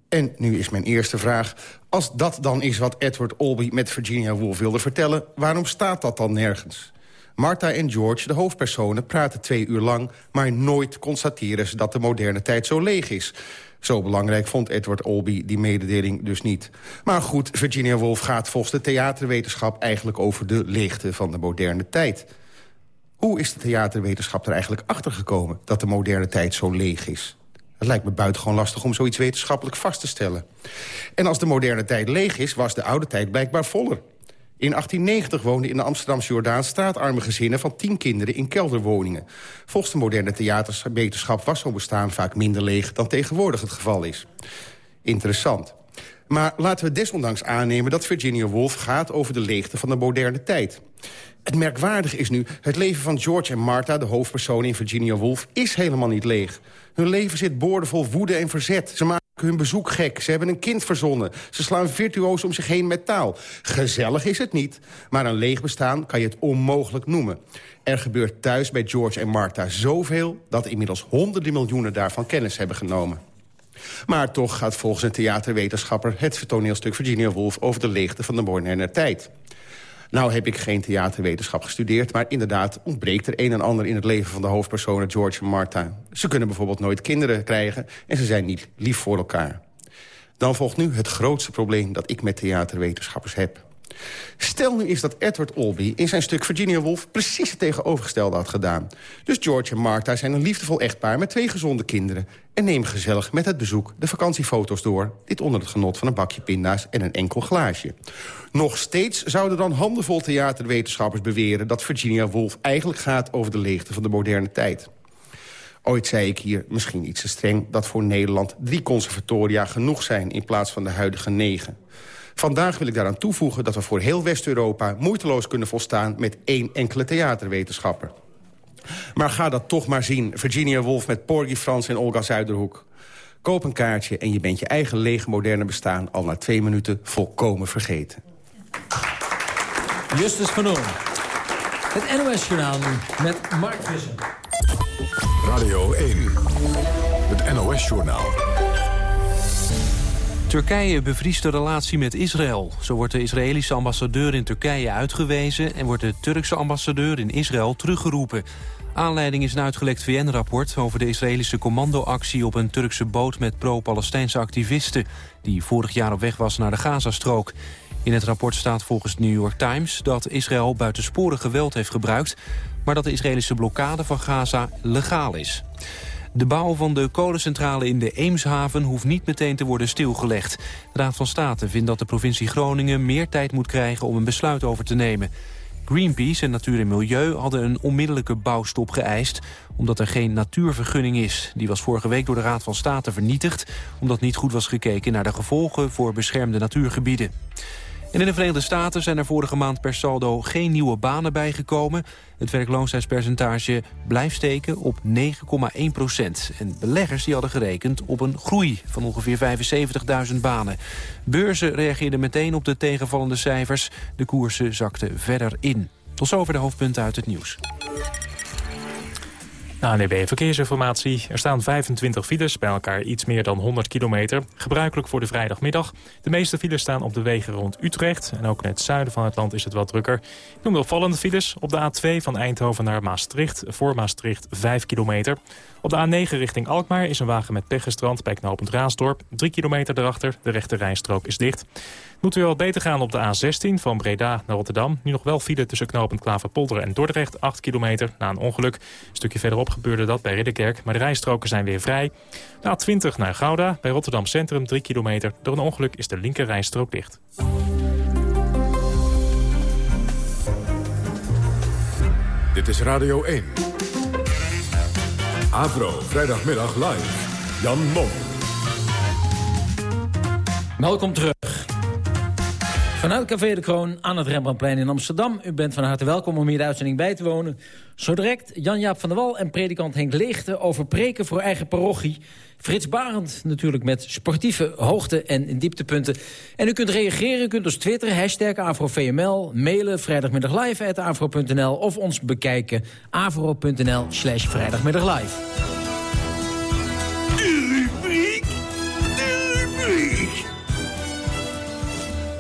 [SPEAKER 19] En nu is mijn eerste vraag. Als dat dan is wat Edward Albee met Virginia Woolf wilde vertellen... waarom staat dat dan nergens? Martha en George, de hoofdpersonen, praten twee uur lang... maar nooit constateren ze dat de moderne tijd zo leeg is. Zo belangrijk vond Edward Albee die mededeling dus niet. Maar goed, Virginia Woolf gaat volgens de theaterwetenschap... eigenlijk over de leegte van de moderne tijd. Hoe is de theaterwetenschap er eigenlijk achter gekomen... dat de moderne tijd zo leeg is? Het lijkt me buitengewoon lastig om zoiets wetenschappelijk vast te stellen. En als de moderne tijd leeg is, was de oude tijd blijkbaar voller. In 1890 woonden in de Amsterdamse Jordaan straatarme gezinnen van tien kinderen in kelderwoningen. Volgens de moderne theaterwetenschap was zo'n bestaan vaak minder leeg dan tegenwoordig het geval is. Interessant. Maar laten we desondanks aannemen dat Virginia Woolf gaat over de leegte van de moderne tijd. Het merkwaardige is nu, het leven van George en Martha, de hoofdpersonen in Virginia Woolf, is helemaal niet leeg. Hun leven zit boordevol woede en verzet. Ze maken hun bezoek gek. Ze hebben een kind verzonnen. Ze slaan virtuoos om zich heen met taal. Gezellig is het niet, maar een leeg bestaan kan je het onmogelijk noemen. Er gebeurt thuis bij George en Martha zoveel... dat inmiddels honderden miljoenen daarvan kennis hebben genomen. Maar toch gaat volgens een theaterwetenschapper... het toneelstuk Virginia Woolf over de leegte van de moderne tijd. Nou heb ik geen theaterwetenschap gestudeerd... maar inderdaad ontbreekt er een en ander in het leven van de hoofdpersonen George en Martha. Ze kunnen bijvoorbeeld nooit kinderen krijgen en ze zijn niet lief voor elkaar. Dan volgt nu het grootste probleem dat ik met theaterwetenschappers heb. Stel nu eens dat Edward Albee in zijn stuk Virginia Woolf... precies het tegenovergestelde had gedaan. Dus George en Martha zijn een liefdevol echtpaar met twee gezonde kinderen... en nemen gezellig met het bezoek de vakantiefoto's door. Dit onder het genot van een bakje pinda's en een enkel glaasje. Nog steeds zouden dan handenvol theaterwetenschappers beweren... dat Virginia Woolf eigenlijk gaat over de leegte van de moderne tijd. Ooit zei ik hier, misschien iets te streng... dat voor Nederland drie conservatoria genoeg zijn... in plaats van de huidige negen. Vandaag wil ik daaraan toevoegen dat we voor heel West-Europa... moeiteloos kunnen volstaan met één enkele theaterwetenschapper. Maar ga dat toch maar zien. Virginia Woolf met Porgy Frans en Olga Zuiderhoek. Koop een kaartje en je bent je eigen lege moderne bestaan... al na twee minuten volkomen vergeten.
[SPEAKER 11] Justus van Oom. Het NOS-journaal nu met Mark Visser.
[SPEAKER 1] Radio 1. Het NOS-journaal.
[SPEAKER 2] Turkije bevriest de relatie met Israël. Zo wordt de Israëlische ambassadeur in Turkije uitgewezen... en wordt de Turkse ambassadeur in Israël teruggeroepen. Aanleiding is een uitgelekt VN-rapport over de Israëlische commandoactie op een Turkse boot met pro-Palestijnse activisten, die vorig jaar op weg was naar de Gazastrook. In het rapport staat volgens New York Times dat Israël buitensporig geweld heeft gebruikt, maar dat de Israëlische blokkade van Gaza legaal is. De bouw van de kolencentrale in de Eemshaven hoeft niet meteen te worden stilgelegd. De Raad van State vindt dat de provincie Groningen meer tijd moet krijgen om een besluit over te nemen. Greenpeace en Natuur en Milieu hadden een onmiddellijke bouwstop geëist... omdat er geen natuurvergunning is. Die was vorige week door de Raad van State vernietigd... omdat niet goed was gekeken naar de gevolgen voor beschermde natuurgebieden. En in de Verenigde Staten zijn er vorige maand per saldo geen nieuwe banen bijgekomen. Het werkloosheidspercentage blijft steken op 9,1 procent. En beleggers die hadden gerekend op een groei van ongeveer 75.000 banen. Beurzen reageerden meteen op de tegenvallende cijfers. De koersen zakten verder in. Tot zover de hoofdpunten uit het nieuws.
[SPEAKER 5] ANEB Verkeersinformatie. Er staan 25 files, bij elkaar iets meer dan 100 kilometer. Gebruikelijk voor de vrijdagmiddag. De meeste files staan op de wegen rond Utrecht. En ook in het zuiden van het land is het wat drukker. Ik noem de opvallende files. Op de A2 van Eindhoven naar Maastricht. Voor Maastricht 5 kilometer. Op de A9 richting Alkmaar is een wagen met pech gestrand bij knooppunt Raasdorp. 3 kilometer erachter. De rechte rijstrook is dicht. Moet u wel beter gaan op de A16 van Breda naar Rotterdam. Nu nog wel file tussen knooppunt Klaverpolder en Dordrecht. 8 kilometer na een ongeluk. Een stukje verderop gebeurde dat bij Ridderkerk. Maar de rijstroken zijn weer vrij. De A20 naar Gouda. Bij Rotterdam Centrum 3 kilometer. Door een ongeluk is de linker rijstrook dicht.
[SPEAKER 1] Dit is Radio 1. Avro, vrijdagmiddag live. Jan Mom.
[SPEAKER 11] Welkom terug. Vanuit Café de Kroon aan het Rembrandtplein in Amsterdam. U bent van harte welkom om hier de uitzending bij te wonen. Zo direct Jan-Jaap van der Wal en predikant Henk Leegte... over preken voor eigen parochie. Frits Barend natuurlijk met sportieve hoogte- en dieptepunten. En u kunt reageren, u kunt ons twitteren, hashtag AfroVML... mailen vrijdagmiddaglive.afro.nl of ons bekijken... afro.nl slash vrijdagmiddaglive.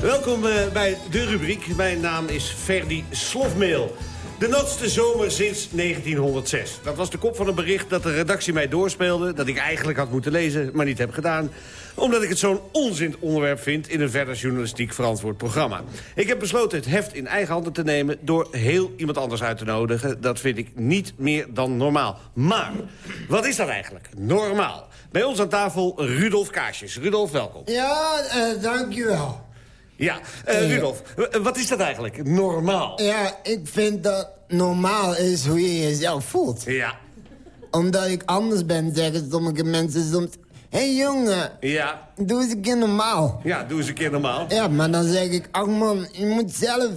[SPEAKER 13] Welkom eh, bij de rubriek. Mijn naam is Ferdi Slofmeel. De natste zomer sinds 1906. Dat was de kop van een bericht dat de redactie mij doorspeelde... dat ik eigenlijk had moeten lezen, maar niet heb gedaan... omdat ik het zo'n onzin onderwerp vind... in een verder journalistiek verantwoord programma. Ik heb besloten het heft in eigen handen te nemen... door heel iemand anders uit te nodigen. Dat vind ik niet meer dan normaal. Maar, wat is dat eigenlijk? Normaal. Bij ons aan tafel Rudolf Kaarsjes. Rudolf, welkom.
[SPEAKER 20] Ja, uh, dankjewel.
[SPEAKER 13] Ja, uh, Rudolf, wat is dat eigenlijk? Normaal?
[SPEAKER 20] Ja, ik vind dat normaal is hoe je jezelf voelt.
[SPEAKER 13] Ja.
[SPEAKER 20] Omdat ik anders ben, zeggen sommige mensen soms... Hé hey, jongen,
[SPEAKER 13] ja.
[SPEAKER 20] doe eens een keer normaal.
[SPEAKER 13] Ja, doe eens een keer normaal.
[SPEAKER 20] Ja, maar dan zeg ik, ach man, je moet zelf...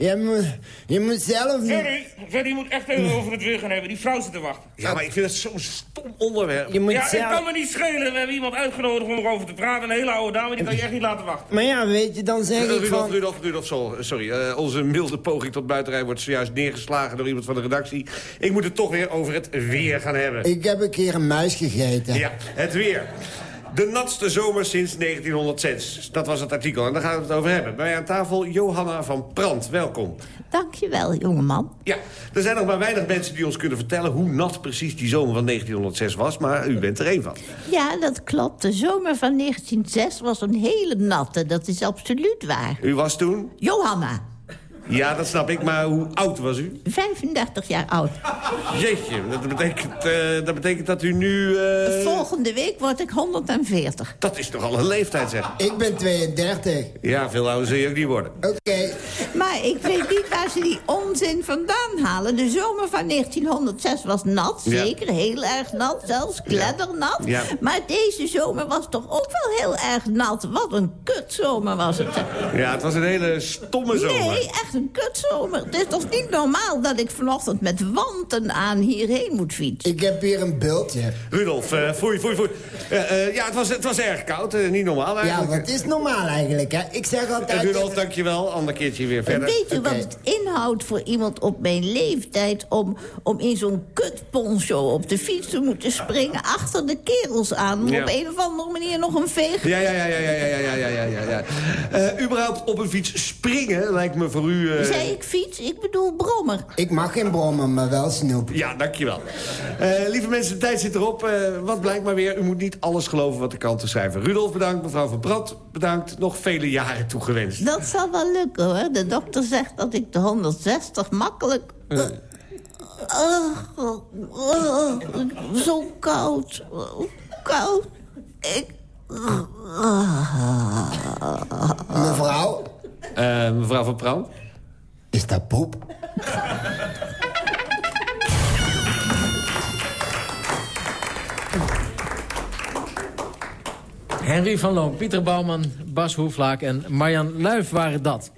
[SPEAKER 20] Je moet, je moet zelf...
[SPEAKER 21] Ferry, Ferry moet echt even over het weer gaan hebben. Die vrouw zit te wachten.
[SPEAKER 13] Ja, maar ik vind het zo'n stom onderwerp.
[SPEAKER 20] Je moet
[SPEAKER 21] ja,
[SPEAKER 20] zelf...
[SPEAKER 21] ik kan me niet schelen. We hebben iemand uitgenodigd om erover te praten. Een hele oude dame, die kan je echt niet laten wachten.
[SPEAKER 20] Maar ja, weet je, dan zeg
[SPEAKER 13] uh,
[SPEAKER 20] ik van...
[SPEAKER 13] Rudolf, Rudolf, sorry. sorry uh, onze milde poging tot buitenrij wordt zojuist neergeslagen door iemand van de redactie. Ik moet het toch weer over het weer gaan hebben.
[SPEAKER 20] Ik heb een keer een muis gegeten.
[SPEAKER 13] Ja, het weer. De natste zomer sinds 1906. Dat was het artikel en daar gaan we het over hebben. Bij mij aan tafel Johanna van Prant. Welkom.
[SPEAKER 22] Dankjewel, jongeman.
[SPEAKER 13] Ja, er zijn nog maar weinig mensen die ons kunnen vertellen... hoe nat precies die zomer van 1906 was, maar u bent er één van.
[SPEAKER 22] Ja, dat klopt. De zomer van 1906 was een hele natte. Dat is absoluut waar.
[SPEAKER 13] U was toen?
[SPEAKER 22] Johanna.
[SPEAKER 13] Ja, dat snap ik, maar hoe oud was u?
[SPEAKER 22] 35 jaar oud.
[SPEAKER 13] Jeetje, dat betekent, uh, dat, betekent dat u nu... Uh...
[SPEAKER 22] Volgende week word ik 140.
[SPEAKER 13] Dat is toch al een leeftijd, zeg.
[SPEAKER 20] Ik ben 32.
[SPEAKER 13] Ja, veel ouder zul je ook niet worden.
[SPEAKER 20] Oké. Okay.
[SPEAKER 22] Maar ik weet niet waar ze die onzin vandaan halen. De zomer van 1906 was nat, zeker. Ja. Heel erg nat, zelfs kleddernat.
[SPEAKER 13] Ja.
[SPEAKER 22] Maar deze zomer was toch ook wel heel erg nat. Wat een kutzomer was het.
[SPEAKER 13] Ja, het was een hele stomme zomer.
[SPEAKER 22] Nee, echt een kutzomer. Het is toch niet normaal dat ik vanochtend met wanten aan hierheen moet fietsen?
[SPEAKER 20] Ik heb hier een bultje.
[SPEAKER 13] Rudolf, uh, foei, foei, foei. Eh, eh, ja, het was, het was erg koud. eh, niet normaal
[SPEAKER 20] Ja,
[SPEAKER 13] eigenlijk.
[SPEAKER 20] wat is normaal eigenlijk, hè? Ik zeg
[SPEAKER 13] Eh,
[SPEAKER 20] altijd...
[SPEAKER 13] Rudolf, dankjewel. Ander keertje weer verder.
[SPEAKER 22] Weet u wat het inhoudt voor iemand op mijn leeftijd... om, om in zo'n kutponcho op de fiets te moeten springen... achter de kerels aan, om
[SPEAKER 13] Ja.
[SPEAKER 22] op een of andere manier nog een veeg...
[SPEAKER 13] Ja, ja, ja, ja, ja, ja, ja, ja, ja, ja, ja. Eh, überhaupt op een fiets springen lijkt me voor u... eh,
[SPEAKER 22] Zei ik fiets? Ik bedoel brommer.
[SPEAKER 20] Ik mag geen brommen, maar wel snoep.
[SPEAKER 13] Ja, dankjewel. Eh lieve mensen, de tijd zit erop. Eh, wat blijkt maar weer, u moet niet alles geloven wat de kranten schrijven. Rudolf bedankt, mevrouw Van Brand bedankt. Nog vele jaren toegewenst.
[SPEAKER 22] Dat zal wel lukken, hoor. De dokter zegt dat ik de 160 makkelijk... Zo koud. Koud. Ik...
[SPEAKER 20] Mevrouw?
[SPEAKER 13] Eh, mevrouw Van Brand?
[SPEAKER 20] Dat poep?
[SPEAKER 11] Henry van Loon, Pieter Bouwman, Bas Hoeflaak en Marjan Luif waren dat.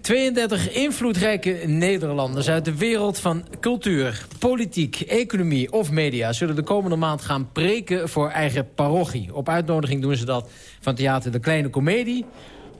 [SPEAKER 11] 32 invloedrijke Nederlanders uit de wereld van cultuur, politiek, economie of media... zullen de komende maand gaan preken voor eigen parochie. Op uitnodiging doen ze dat van theater De Kleine Comedie.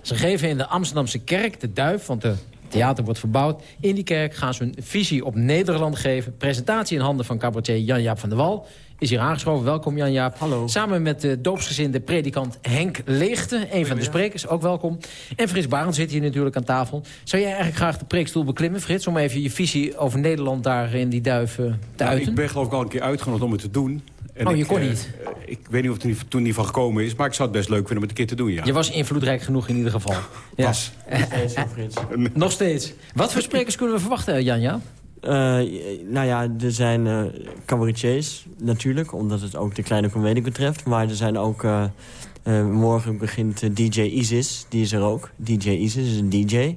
[SPEAKER 11] Ze geven in de Amsterdamse kerk, de Duif, want de theater wordt verbouwd. In die kerk gaan ze hun visie op Nederland geven. Presentatie in handen van cabaretier Jan-Jaap van der Wal. Is hier aangeschoven. Welkom Jan-Jaap. Hallo. Samen met de doopsgezinde predikant Henk Leegte. Een van de sprekers, ook welkom. En Frits Barend zit hier natuurlijk aan tafel. Zou jij eigenlijk graag de preekstoel beklimmen, Frits... om even je visie over Nederland daar in die duiven te
[SPEAKER 23] Nou,
[SPEAKER 11] uiten?
[SPEAKER 23] ik ben geloof ik al een keer uitgenodigd om het te doen. En
[SPEAKER 11] Oh, je
[SPEAKER 23] ik,
[SPEAKER 11] kon
[SPEAKER 23] eh,
[SPEAKER 11] niet?
[SPEAKER 23] eh, ik weet niet of het er niet- toen niet van gekomen is, maar ik zou het best leuk vinden om het een keer te doen, ja.
[SPEAKER 11] Je was invloedrijk genoeg in ieder geval. Ja.
[SPEAKER 23] Was.
[SPEAKER 11] Nog steeds. Wat voor sprekers kunnen we verwachten, Jan-Jaap?
[SPEAKER 24] Eh, nou ja, er zijn eh cabaretiers natuurlijk, omdat het ook de kleine comedie betreft. Maar er zijn ook... eh, morgen begint eh, DJ Isis, die is er ook. DJ Isis is een DJ.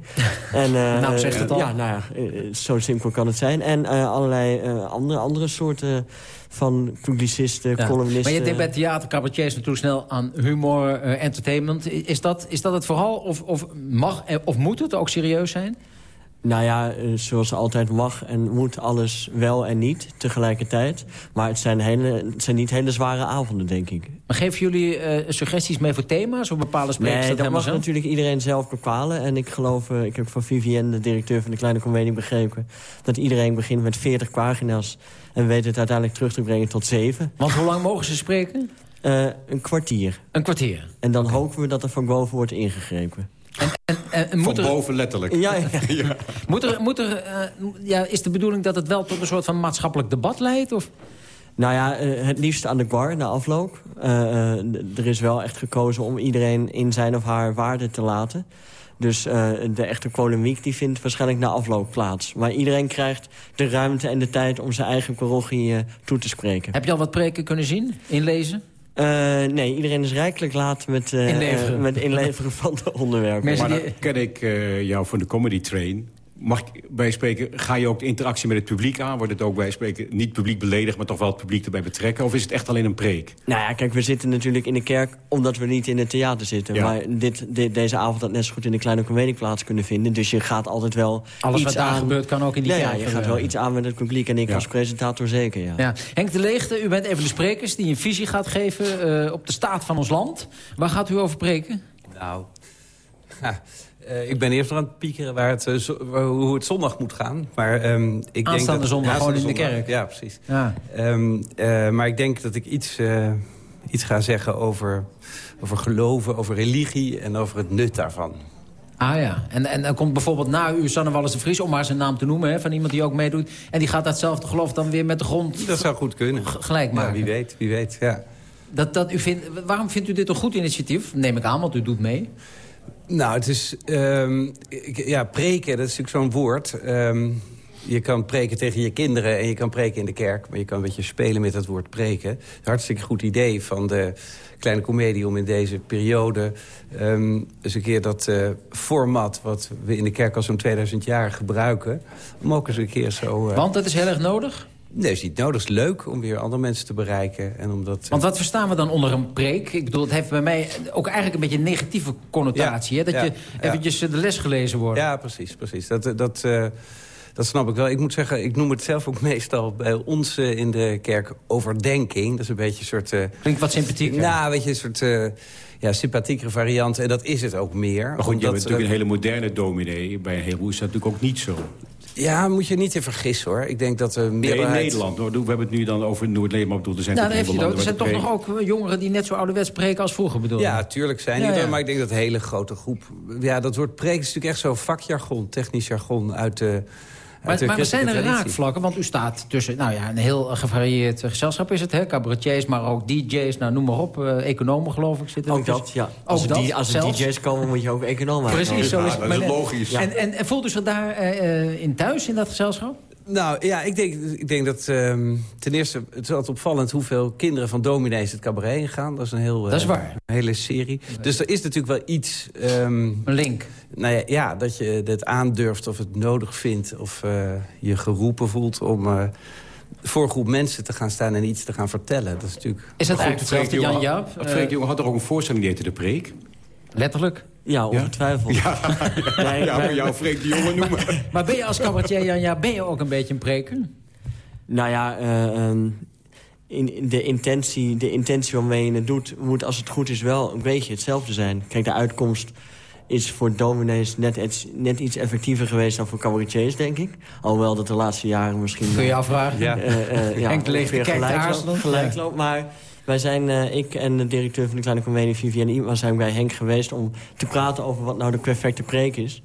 [SPEAKER 24] en, eh,
[SPEAKER 11] Nou, zegt het al.
[SPEAKER 24] Ja, nou ja, zo simpel kan het zijn. En allerlei andere, andere soorten van publicisten,
[SPEAKER 11] Ja.
[SPEAKER 24] columnisten.
[SPEAKER 11] Maar je denkt bij theatercabaretiers natuurlijk snel aan humor, entertainment. Is dat, is dat het vooral of, of, mag, of moet het ook serieus zijn?
[SPEAKER 24] Nou ja, eh, zoals altijd mag en moet alles wel en niet tegelijkertijd. Maar het zijn, hele, het zijn niet hele zware avonden, denk ik.
[SPEAKER 11] Maar geven jullie eh, suggesties mee voor thema's? Of bepalen sprekers
[SPEAKER 24] Nee,
[SPEAKER 11] dat
[SPEAKER 24] dat mag natuurlijk iedereen zelf bepalen. En ik geloof, eh, ik heb van Vivienne, de directeur van de Kleine Comedie, begrepen... dat iedereen begint met 40 pagina's en weet het uiteindelijk terug te brengen tot 7.
[SPEAKER 11] Want hoe lang mogen ze spreken?
[SPEAKER 24] een kwartier.
[SPEAKER 11] Een kwartier?
[SPEAKER 24] En dan hopen we dat er van boven wordt ingegrepen.
[SPEAKER 11] En, en moet
[SPEAKER 24] Van
[SPEAKER 11] er-
[SPEAKER 24] boven
[SPEAKER 23] letterlijk.
[SPEAKER 24] Ja, ja.
[SPEAKER 11] Moet er, moet er, eh, ja, is de bedoeling dat het wel tot een soort van maatschappelijk debat leidt? Of?
[SPEAKER 24] Nou ja, eh, het liefst aan de bar na afloop. Eh, er is wel echt gekozen om iedereen in zijn of haar waarde te laten. Dus eh, de echte polemiek die vindt waarschijnlijk na afloop plaats. Maar iedereen krijgt de ruimte en de tijd om zijn eigen parochie toe te spreken.
[SPEAKER 11] Heb je al wat preken kunnen zien, inlezen?
[SPEAKER 24] Eh, nee, iedereen is rijkelijk laat met, eh,
[SPEAKER 23] Inleveren.
[SPEAKER 24] met inleveren van de onderwerpen.
[SPEAKER 23] maar dan ken ik eh, jou van de Comedy Train. Mag ik bij spreken, ga je ook de interactie met het publiek aan? Wordt het ook bij spreken niet publiek beledigd, maar toch wel het publiek erbij betrekken? Of is het echt alleen een preek?
[SPEAKER 24] Nou ja, kijk, we zitten natuurlijk in de kerk omdat we niet in het theater zitten.
[SPEAKER 23] Ja.
[SPEAKER 24] Maar dit, dit- deze avond had net zo goed in de kleine comedie plaats kunnen vinden. Dus je gaat altijd wel
[SPEAKER 11] Alles
[SPEAKER 24] iets
[SPEAKER 11] wat daar
[SPEAKER 24] aan...
[SPEAKER 11] gebeurt kan ook in die
[SPEAKER 24] Ja,
[SPEAKER 11] kerk
[SPEAKER 24] Ja, je gaat wel iets aan met het publiek. En ik als presentator zeker, ja.
[SPEAKER 11] Ja. Henk de Leegte, u bent een van de sprekers die een visie gaat geven eh, op de staat van ons land. Waar gaat u over preken?
[SPEAKER 25] Nou, ja, eh, ik ben eerst nog aan het piekeren waar het, eh, hoe het zondag moet gaan. Maar, ehm, ik denk dat,
[SPEAKER 11] zondag, gewoon in de kerk.
[SPEAKER 25] Ja, precies.
[SPEAKER 11] Ja.
[SPEAKER 25] Ehm, eh, maar ik denk dat ik iets, iets ga zeggen over, over geloven, over religie en over het nut daarvan.
[SPEAKER 11] Ah ja, en, en dan komt bijvoorbeeld na u Sanne Wallis de Vries... om maar zijn naam te noemen, hè, van iemand die ook meedoet... en die gaat datzelfde geloof dan weer met de grond
[SPEAKER 25] Dat zou goed kunnen.
[SPEAKER 11] gelijk maken.
[SPEAKER 25] Ja, wie weet, wie weet, ja.
[SPEAKER 11] Dat, dat u vindt, waarom vindt u dit een goed initiatief? Neem ik aan, want u doet mee.
[SPEAKER 25] Nou, het is... ehm, ja, preken, dat is natuurlijk zo'n woord. Ehm, je kan preken tegen je kinderen en je kan preken in de kerk... maar je kan een beetje spelen met het woord preken. Hartstikke goed idee van de kleine komedie... om in deze periode ehm, eens een keer dat eh, format... wat we in de kerk al zo'n 2000 jaar gebruiken... om ook eens een keer zo... eh,
[SPEAKER 11] Want dat is heel erg nodig?
[SPEAKER 25] Nee, is niet nodig. Het is leuk om weer andere mensen te bereiken. En omdat,
[SPEAKER 11] Want wat verstaan we dan onder een preek? Ik bedoel, het heeft bij mij ook eigenlijk een beetje een negatieve connotatie.
[SPEAKER 25] Ja,
[SPEAKER 11] hè? Dat
[SPEAKER 25] ja,
[SPEAKER 11] je eventjes eh, de les gelezen wordt.
[SPEAKER 25] Ja, precies. precies. Dat, dat, eh, Dat snap ik wel. Ik moet zeggen, ik noem het zelf ook meestal bij ons eh, in de kerk overdenking. Dat is een beetje een soort... eh,
[SPEAKER 11] Klinkt wat sympathieker.
[SPEAKER 25] Nou, weet je, een soort... eh, ja, sympathiekere variant. En dat is het ook meer.
[SPEAKER 23] Maar goed, je bent natuurlijk
[SPEAKER 25] eh,
[SPEAKER 23] een hele moderne dominee. Bij een heleboel is dat natuurlijk ook niet zo.
[SPEAKER 25] Ja, moet je niet in vergissen, hoor. Ik denk dat de
[SPEAKER 23] Nee, in
[SPEAKER 25] meerderheid...
[SPEAKER 23] Nederland. hoor. We hebben het nu dan over Noord-Nederland. maar ik bedoel, Er zijn
[SPEAKER 11] Nou, dan. Er zijn toch nog ook jongeren die net zo ouderwets preken als vroeger bedoel
[SPEAKER 25] Ja, tuurlijk zijn die
[SPEAKER 11] Ja,
[SPEAKER 25] er.
[SPEAKER 11] ja.
[SPEAKER 25] Maar ik denk dat een hele grote groep... Ja, dat woord preek is natuurlijk echt zo'n vakjargon, technisch jargon uit de...
[SPEAKER 11] Maar, maar er zijn er
[SPEAKER 25] traditie.
[SPEAKER 11] raakvlakken, want u staat tussen nou ja, een heel gevarieerd gezelschap is het. Hè? Cabaretiers, maar ook DJ's, nou, noem maar op. eh, economen geloof ik zitten er
[SPEAKER 24] Ook dat, ja. Als,
[SPEAKER 11] Ook
[SPEAKER 24] er,
[SPEAKER 11] dat,
[SPEAKER 24] die, als er. DJ's komen, moet je ook econoom maken.
[SPEAKER 11] Precies, zo is het.
[SPEAKER 19] dat is
[SPEAKER 11] Maar-
[SPEAKER 19] logisch.
[SPEAKER 11] En, en, en voelt u zich daar eh, eh, in thuis, in dat gezelschap?
[SPEAKER 25] Nou ja, ik denk, ik denk dat ehm, ten eerste... het is altijd opvallend hoeveel kinderen van dominees het cabaret ingaan. Dat is een heel,
[SPEAKER 11] Dat is
[SPEAKER 25] eh,
[SPEAKER 11] waar.
[SPEAKER 25] een hele serie. Dus er is natuurlijk wel iets... ehm,
[SPEAKER 11] Een link.
[SPEAKER 25] nou ja, ja, dat je het aandurft of het nodig vindt... of eh, je geroepen voelt om eh, voor een groep mensen te gaan staan... en iets te gaan vertellen. Dat is natuurlijk...
[SPEAKER 11] Is dat
[SPEAKER 23] Goed,
[SPEAKER 11] eigenlijk
[SPEAKER 23] Freek
[SPEAKER 11] hetzelfde,
[SPEAKER 23] de
[SPEAKER 11] Jan
[SPEAKER 23] Jonge-
[SPEAKER 11] Jaap?
[SPEAKER 23] Freek de Jonge had toch ook een voorstelling die heette De Preek?
[SPEAKER 11] letterlijk.
[SPEAKER 24] Ja, ongetwijfeld.
[SPEAKER 23] Ja,
[SPEAKER 24] Nee,
[SPEAKER 23] ja
[SPEAKER 24] maar-
[SPEAKER 23] maar jou Freek de Jonge noemen.
[SPEAKER 11] Maar ben je als cabaretier, Jan Jaap, ben je ook een beetje een preker?
[SPEAKER 24] Nou ja, eh, ehm, in, in de, intentie, de intentie waarmee je het doet... moet als het goed is wel een beetje hetzelfde zijn. Kijk, de uitkomst is voor dominees net iets, net iets effectiever geweest... dan voor cabaretiers, denk ik. Alhoewel dat de laatste jaren misschien...
[SPEAKER 11] Kun je afvragen?
[SPEAKER 25] Ja.
[SPEAKER 24] eh, eh, ja,
[SPEAKER 11] kijkt
[SPEAKER 24] gelijk,
[SPEAKER 11] aarzelend.
[SPEAKER 24] loopt, gelijk
[SPEAKER 11] Ja.
[SPEAKER 24] loopt. Maar wij zijn, eh, ik en de directeur van de Kleine Comedie, Vivienne Iema... zijn bij Henk geweest om te praten over wat nou de perfecte preek is.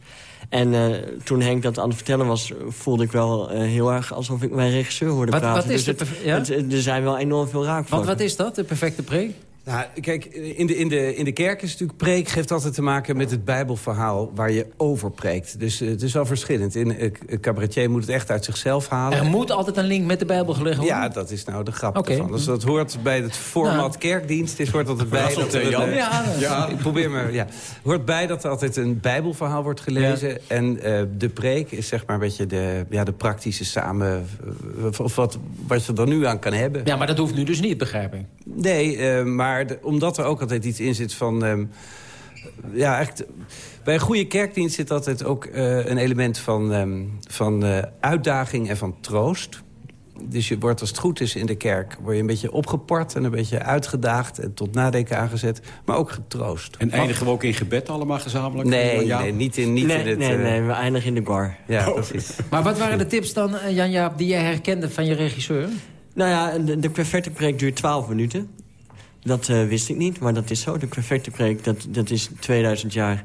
[SPEAKER 24] En eh, toen Henk dat aan het vertellen was... voelde ik wel eh, heel erg alsof ik mijn regisseur hoorde
[SPEAKER 11] Wat-
[SPEAKER 24] praten.
[SPEAKER 11] wat is
[SPEAKER 24] Dus het-
[SPEAKER 11] ja?
[SPEAKER 24] het- het- er zijn wel enorm veel
[SPEAKER 11] Want
[SPEAKER 24] raakvlakken.
[SPEAKER 11] wat is dat, de perfecte preek?
[SPEAKER 25] Nou, kijk, in de, in, de, in de kerk is natuurlijk preek... heeft altijd te maken met het bijbelverhaal waar je over preekt. Dus eh, het is wel verschillend. In, een cabaretier moet het echt uit zichzelf halen.
[SPEAKER 11] Er moet altijd een link met de Bijbel gelegd worden?
[SPEAKER 25] Ja, dat is nou de grap ervan. Dus dat hoort bij het format
[SPEAKER 11] Nou.
[SPEAKER 25] kerkdienst. Is hoort altijd bij dat er een,
[SPEAKER 23] Jan.
[SPEAKER 25] eh,
[SPEAKER 11] Ja,
[SPEAKER 25] ja, ik probeer me. Ja, hoort bij dat er altijd een Bijbelverhaal wordt gelezen. En eh, de preek is zeg maar een beetje de, ja, de praktische samen. Of wat, wat je er nu aan kan hebben.
[SPEAKER 11] Ja, maar dat hoeft nu dus niet, begrijp ik.
[SPEAKER 25] Nee, eh, maar de- omdat er ook altijd iets in zit van... ehm, ja, echt, bij een goede kerkdienst zit altijd ook eh, een element van, ehm, van eh, uitdaging en van troost. Dus je wordt als het goed is in de kerk... word je een beetje opgepart en een beetje uitgedaagd... en tot nadenken aangezet, maar ook getroost.
[SPEAKER 23] En eindigen we ook in gebed allemaal gezamenlijk?
[SPEAKER 25] Nee, nee niet in, niet
[SPEAKER 24] nee,
[SPEAKER 25] in het...
[SPEAKER 24] nee,
[SPEAKER 25] eh,
[SPEAKER 24] nee, we eindigen in de gar.
[SPEAKER 25] Ja, precies.
[SPEAKER 11] Maar wat waren de tips dan, eh, Jan Jaap, die jij herkende van je regisseur?
[SPEAKER 24] Nou ja, de, de perfecte preek duurt 12 minuten. Dat eh, wist ik niet, maar dat is zo. De perfecte preek, dat, dat is 2000 jaar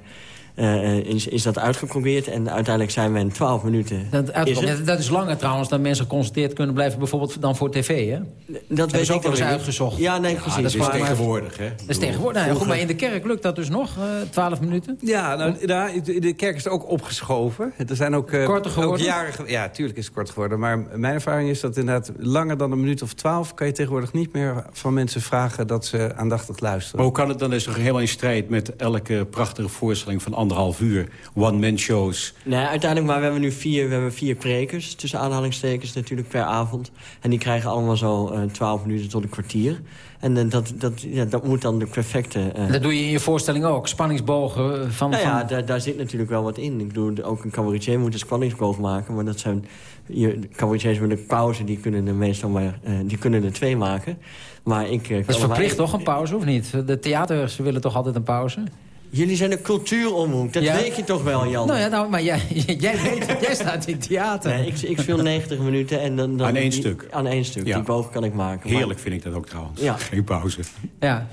[SPEAKER 24] eh, eh, is, is dat uitgeprobeerd. En uiteindelijk zijn we in 12 minuten.
[SPEAKER 11] Dat,
[SPEAKER 24] Is?
[SPEAKER 11] Ja, dat is langer trouwens dan mensen geconstateerd kunnen blijven... bijvoorbeeld dan voor tv, hè?
[SPEAKER 24] Dat
[SPEAKER 11] Hebben ze ook wel eens uitgezocht.
[SPEAKER 24] Ja, nee,
[SPEAKER 23] Ja,
[SPEAKER 24] precies.
[SPEAKER 23] dat is
[SPEAKER 24] maar-
[SPEAKER 23] tegenwoordig, hè?
[SPEAKER 11] Dat is tegenwoordig. Nou, ja, goed, maar in de kerk lukt dat dus nog, eh 12 minuten?
[SPEAKER 25] Ja, nou, daar- in de kerk is ook opgeschoven. Er zijn ook, eh,
[SPEAKER 11] Korter geworden?
[SPEAKER 25] Ook jaren, ge- ja, tuurlijk is het kort geworden. Maar mijn ervaring is dat inderdaad langer dan een minuut of twaalf... kan je tegenwoordig niet meer van mensen vragen dat ze aandachtig luisteren.
[SPEAKER 23] Maar hoe kan het dan? Dat is toch helemaal in strijd met elke prachtige voorstelling van anderhalf uur. One-man shows.
[SPEAKER 24] Nee, uiteindelijk, maar we hebben nu vier, we hebben vier prekers, tussen aanhalingstekens natuurlijk, per avond. En die krijgen allemaal zo eh 12 minuten tot een kwartier. En eh, dat, dat, ja, dat moet dan de perfecte... eh,
[SPEAKER 11] Dat doe je in je voorstelling ook, spanningsbogen van...
[SPEAKER 24] nou ja,
[SPEAKER 11] van...
[SPEAKER 24] daar, daar zit natuurlijk wel wat in. Ik bedoel, ook een cabaretier moet een spanningsboog maken. Maar dat zijn... Je, cabaretiers met een pauze, die kunnen er meestal maar... eh, die kunnen er twee maken. Maar ik... eh,
[SPEAKER 11] Dat is
[SPEAKER 24] er
[SPEAKER 11] verplicht
[SPEAKER 24] maar-
[SPEAKER 11] toch, een pauze, of niet? De theaters willen toch altijd een pauze?
[SPEAKER 24] Jullie zijn een cultuuromroep, dat
[SPEAKER 11] Ja.
[SPEAKER 24] weet je toch wel, Jan?
[SPEAKER 11] Nou ja, nou, maar jij, jij weet jij staat in theater.
[SPEAKER 24] Nee, ik, ik speel 90 minuten en dan... dan
[SPEAKER 23] Aan één
[SPEAKER 24] die-
[SPEAKER 23] stuk.
[SPEAKER 24] Aan één stuk,
[SPEAKER 23] Ja.
[SPEAKER 24] die boog kan ik maken. Maar-
[SPEAKER 23] Heerlijk vind ik dat ook trouwens.
[SPEAKER 24] Ja.
[SPEAKER 23] Geen pauze.
[SPEAKER 11] Ja.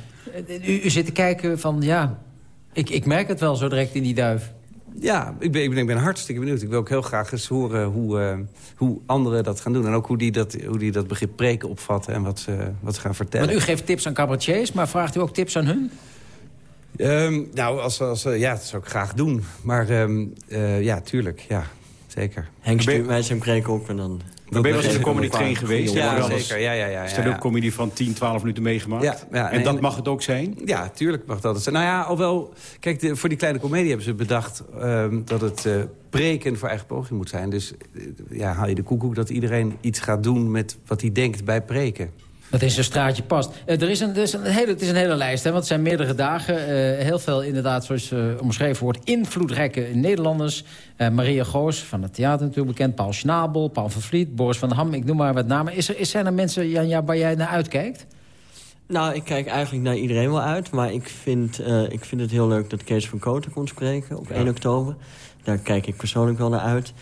[SPEAKER 11] U, u zit te kijken van, ja, ik, ik merk het wel zo direct in die duif.
[SPEAKER 25] Ja, ik ben, ik, ben, ik ben hartstikke benieuwd. Ik wil ook heel graag eens horen hoe, eh, hoe anderen dat gaan doen. En ook hoe die dat, hoe die dat begrip preken opvatten en wat ze, wat ze gaan vertellen.
[SPEAKER 11] Want u geeft tips aan cabaretiers, maar vraagt u ook tips aan hun?
[SPEAKER 25] Ehm, nou, als, als, eh, ja, dat zou ik graag doen. Maar ehm, eh, ja, tuurlijk, ja, zeker.
[SPEAKER 24] Henk stuurt mij zijn preek op en dan...
[SPEAKER 23] Maar ben je wel eens in de comedy
[SPEAKER 24] een
[SPEAKER 23] train geweest?
[SPEAKER 25] Ja,
[SPEAKER 23] wel
[SPEAKER 25] zeker. Ja, ja, ja,
[SPEAKER 23] Is dat
[SPEAKER 25] ja.
[SPEAKER 23] ook comedy van 10, 12 minuten meegemaakt?
[SPEAKER 25] Ja, ja,
[SPEAKER 23] en dat mag het ook zijn?
[SPEAKER 25] Ja, tuurlijk mag dat het zijn. Nou ja, alhoewel... Kijk, de, voor die kleine komedie hebben ze bedacht... ehm, dat het eh, preken voor eigen poging moet zijn. Dus ja, haal je de koekoek dat iedereen iets gaat doen... met wat hij denkt bij preken.
[SPEAKER 26] Dat in zijn straatje past. Eh, er is een, is een hele, het is een hele lijst, hè, want het zijn meerdere dagen. Eh, heel veel inderdaad, zoals eh, omschreven wordt, invloedrijke Nederlanders. Maria Goos, van het theater natuurlijk bekend. Paul Schnabel, Paul van Vliet, Boris van Ham. Ik noem maar wat namen. Is er, is, zijn er mensen Jan, ja, waar jij naar uitkijkt?
[SPEAKER 24] Nou, ik kijk eigenlijk naar iedereen wel uit. Maar ik vind, eh, ik vind het heel leuk dat Kees van Koten komt spreken op 1 oktober. Daar kijk ik persoonlijk wel naar uit.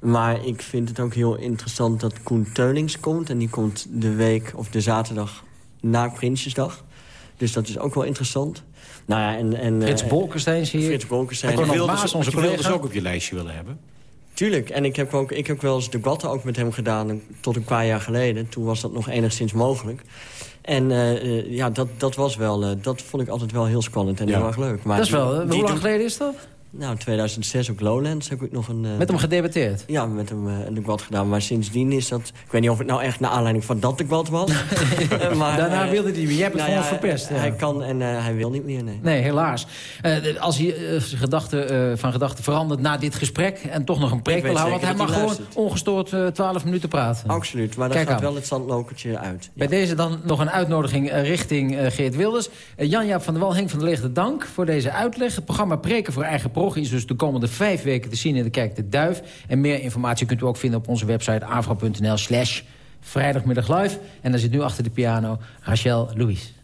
[SPEAKER 24] Maar ik vind het ook heel interessant dat Koen Teunings komt. En die komt de week of de zaterdag na Prinsjesdag. Dus dat is ook wel interessant. Nou ja, en, en,
[SPEAKER 26] Frits
[SPEAKER 24] eh,
[SPEAKER 26] Bolkestein zie je.
[SPEAKER 24] Frits Bolkestein.
[SPEAKER 26] Kon
[SPEAKER 24] Ik
[SPEAKER 26] nog
[SPEAKER 24] wilde
[SPEAKER 26] Maas, onze
[SPEAKER 24] ze
[SPEAKER 23] ook op je lijstje willen hebben.
[SPEAKER 24] Tuurlijk, en ik heb ook, ik heb wel eens debatten ook met hem gedaan... een- tot een paar jaar geleden. Toen was dat nog enigszins mogelijk. En eh, eh, ja, dat, dat was wel, eh, dat vond ik altijd wel heel spannend en
[SPEAKER 26] Ja.
[SPEAKER 24] heel erg leuk. Maar
[SPEAKER 26] Dat is wel,
[SPEAKER 24] die-
[SPEAKER 26] hoe
[SPEAKER 24] die
[SPEAKER 26] lang geleden is dat?
[SPEAKER 24] Nou, 2006 op Lowlands heb ik nog een... eh,
[SPEAKER 26] Met hem gedebatteerd?
[SPEAKER 24] Ja, met hem eh, een debat gedaan. Maar sindsdien is dat... Ik weet niet of het nou echt naar aanleiding van dat debat was. Eh, maar,
[SPEAKER 26] Daarna wilde hij weer. Jij hebt het
[SPEAKER 24] nou
[SPEAKER 26] gewoon
[SPEAKER 24] ja,
[SPEAKER 26] verpest, ja.
[SPEAKER 24] Hij kan en hij wil niet meer, nee.
[SPEAKER 26] Nee, helaas. Als hij gedachte, van gedachten verandert na dit gesprek... en toch nog een preek wil houden... want hij mag
[SPEAKER 24] dat
[SPEAKER 26] gewoon ongestoord eh 12 minuten praten.
[SPEAKER 24] Absoluut, maar dan
[SPEAKER 26] Kijk
[SPEAKER 24] gaat
[SPEAKER 26] aan.
[SPEAKER 24] wel het zandlokertje uit.
[SPEAKER 26] Bij deze dan nog een uitnodiging richting Geert Wilders. Jan-Jaap van der Wal, Henk van der Leegte, dank voor deze uitleg. Het programma Preken voor Eigen Prog is dus de komende vijf weken te zien in de Kerk de Duif. En meer informatie kunt u ook vinden op onze website avro.nl slash vrijdagmiddag live. En daar zit nu achter de piano Rachel Louis.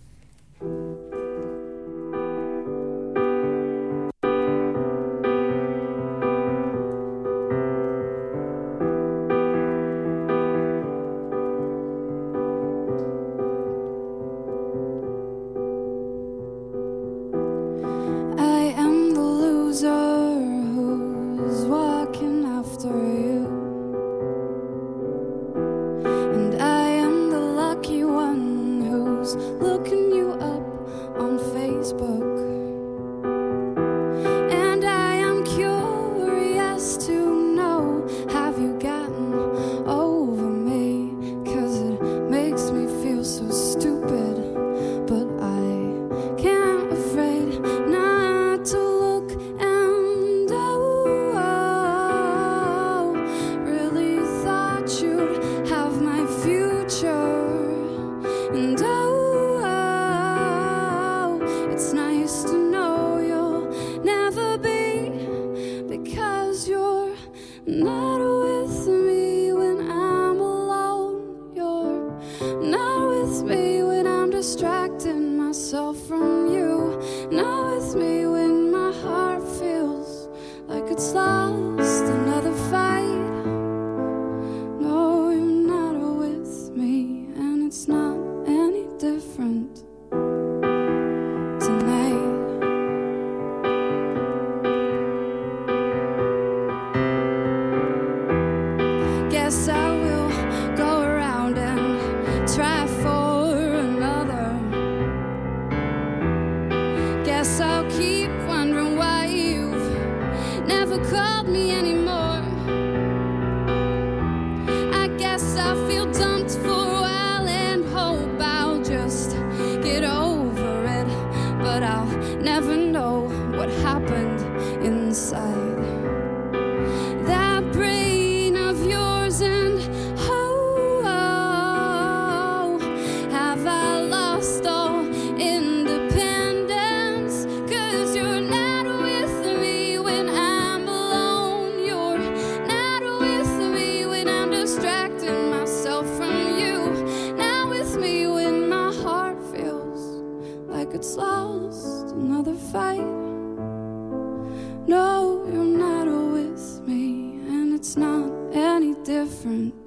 [SPEAKER 27] Different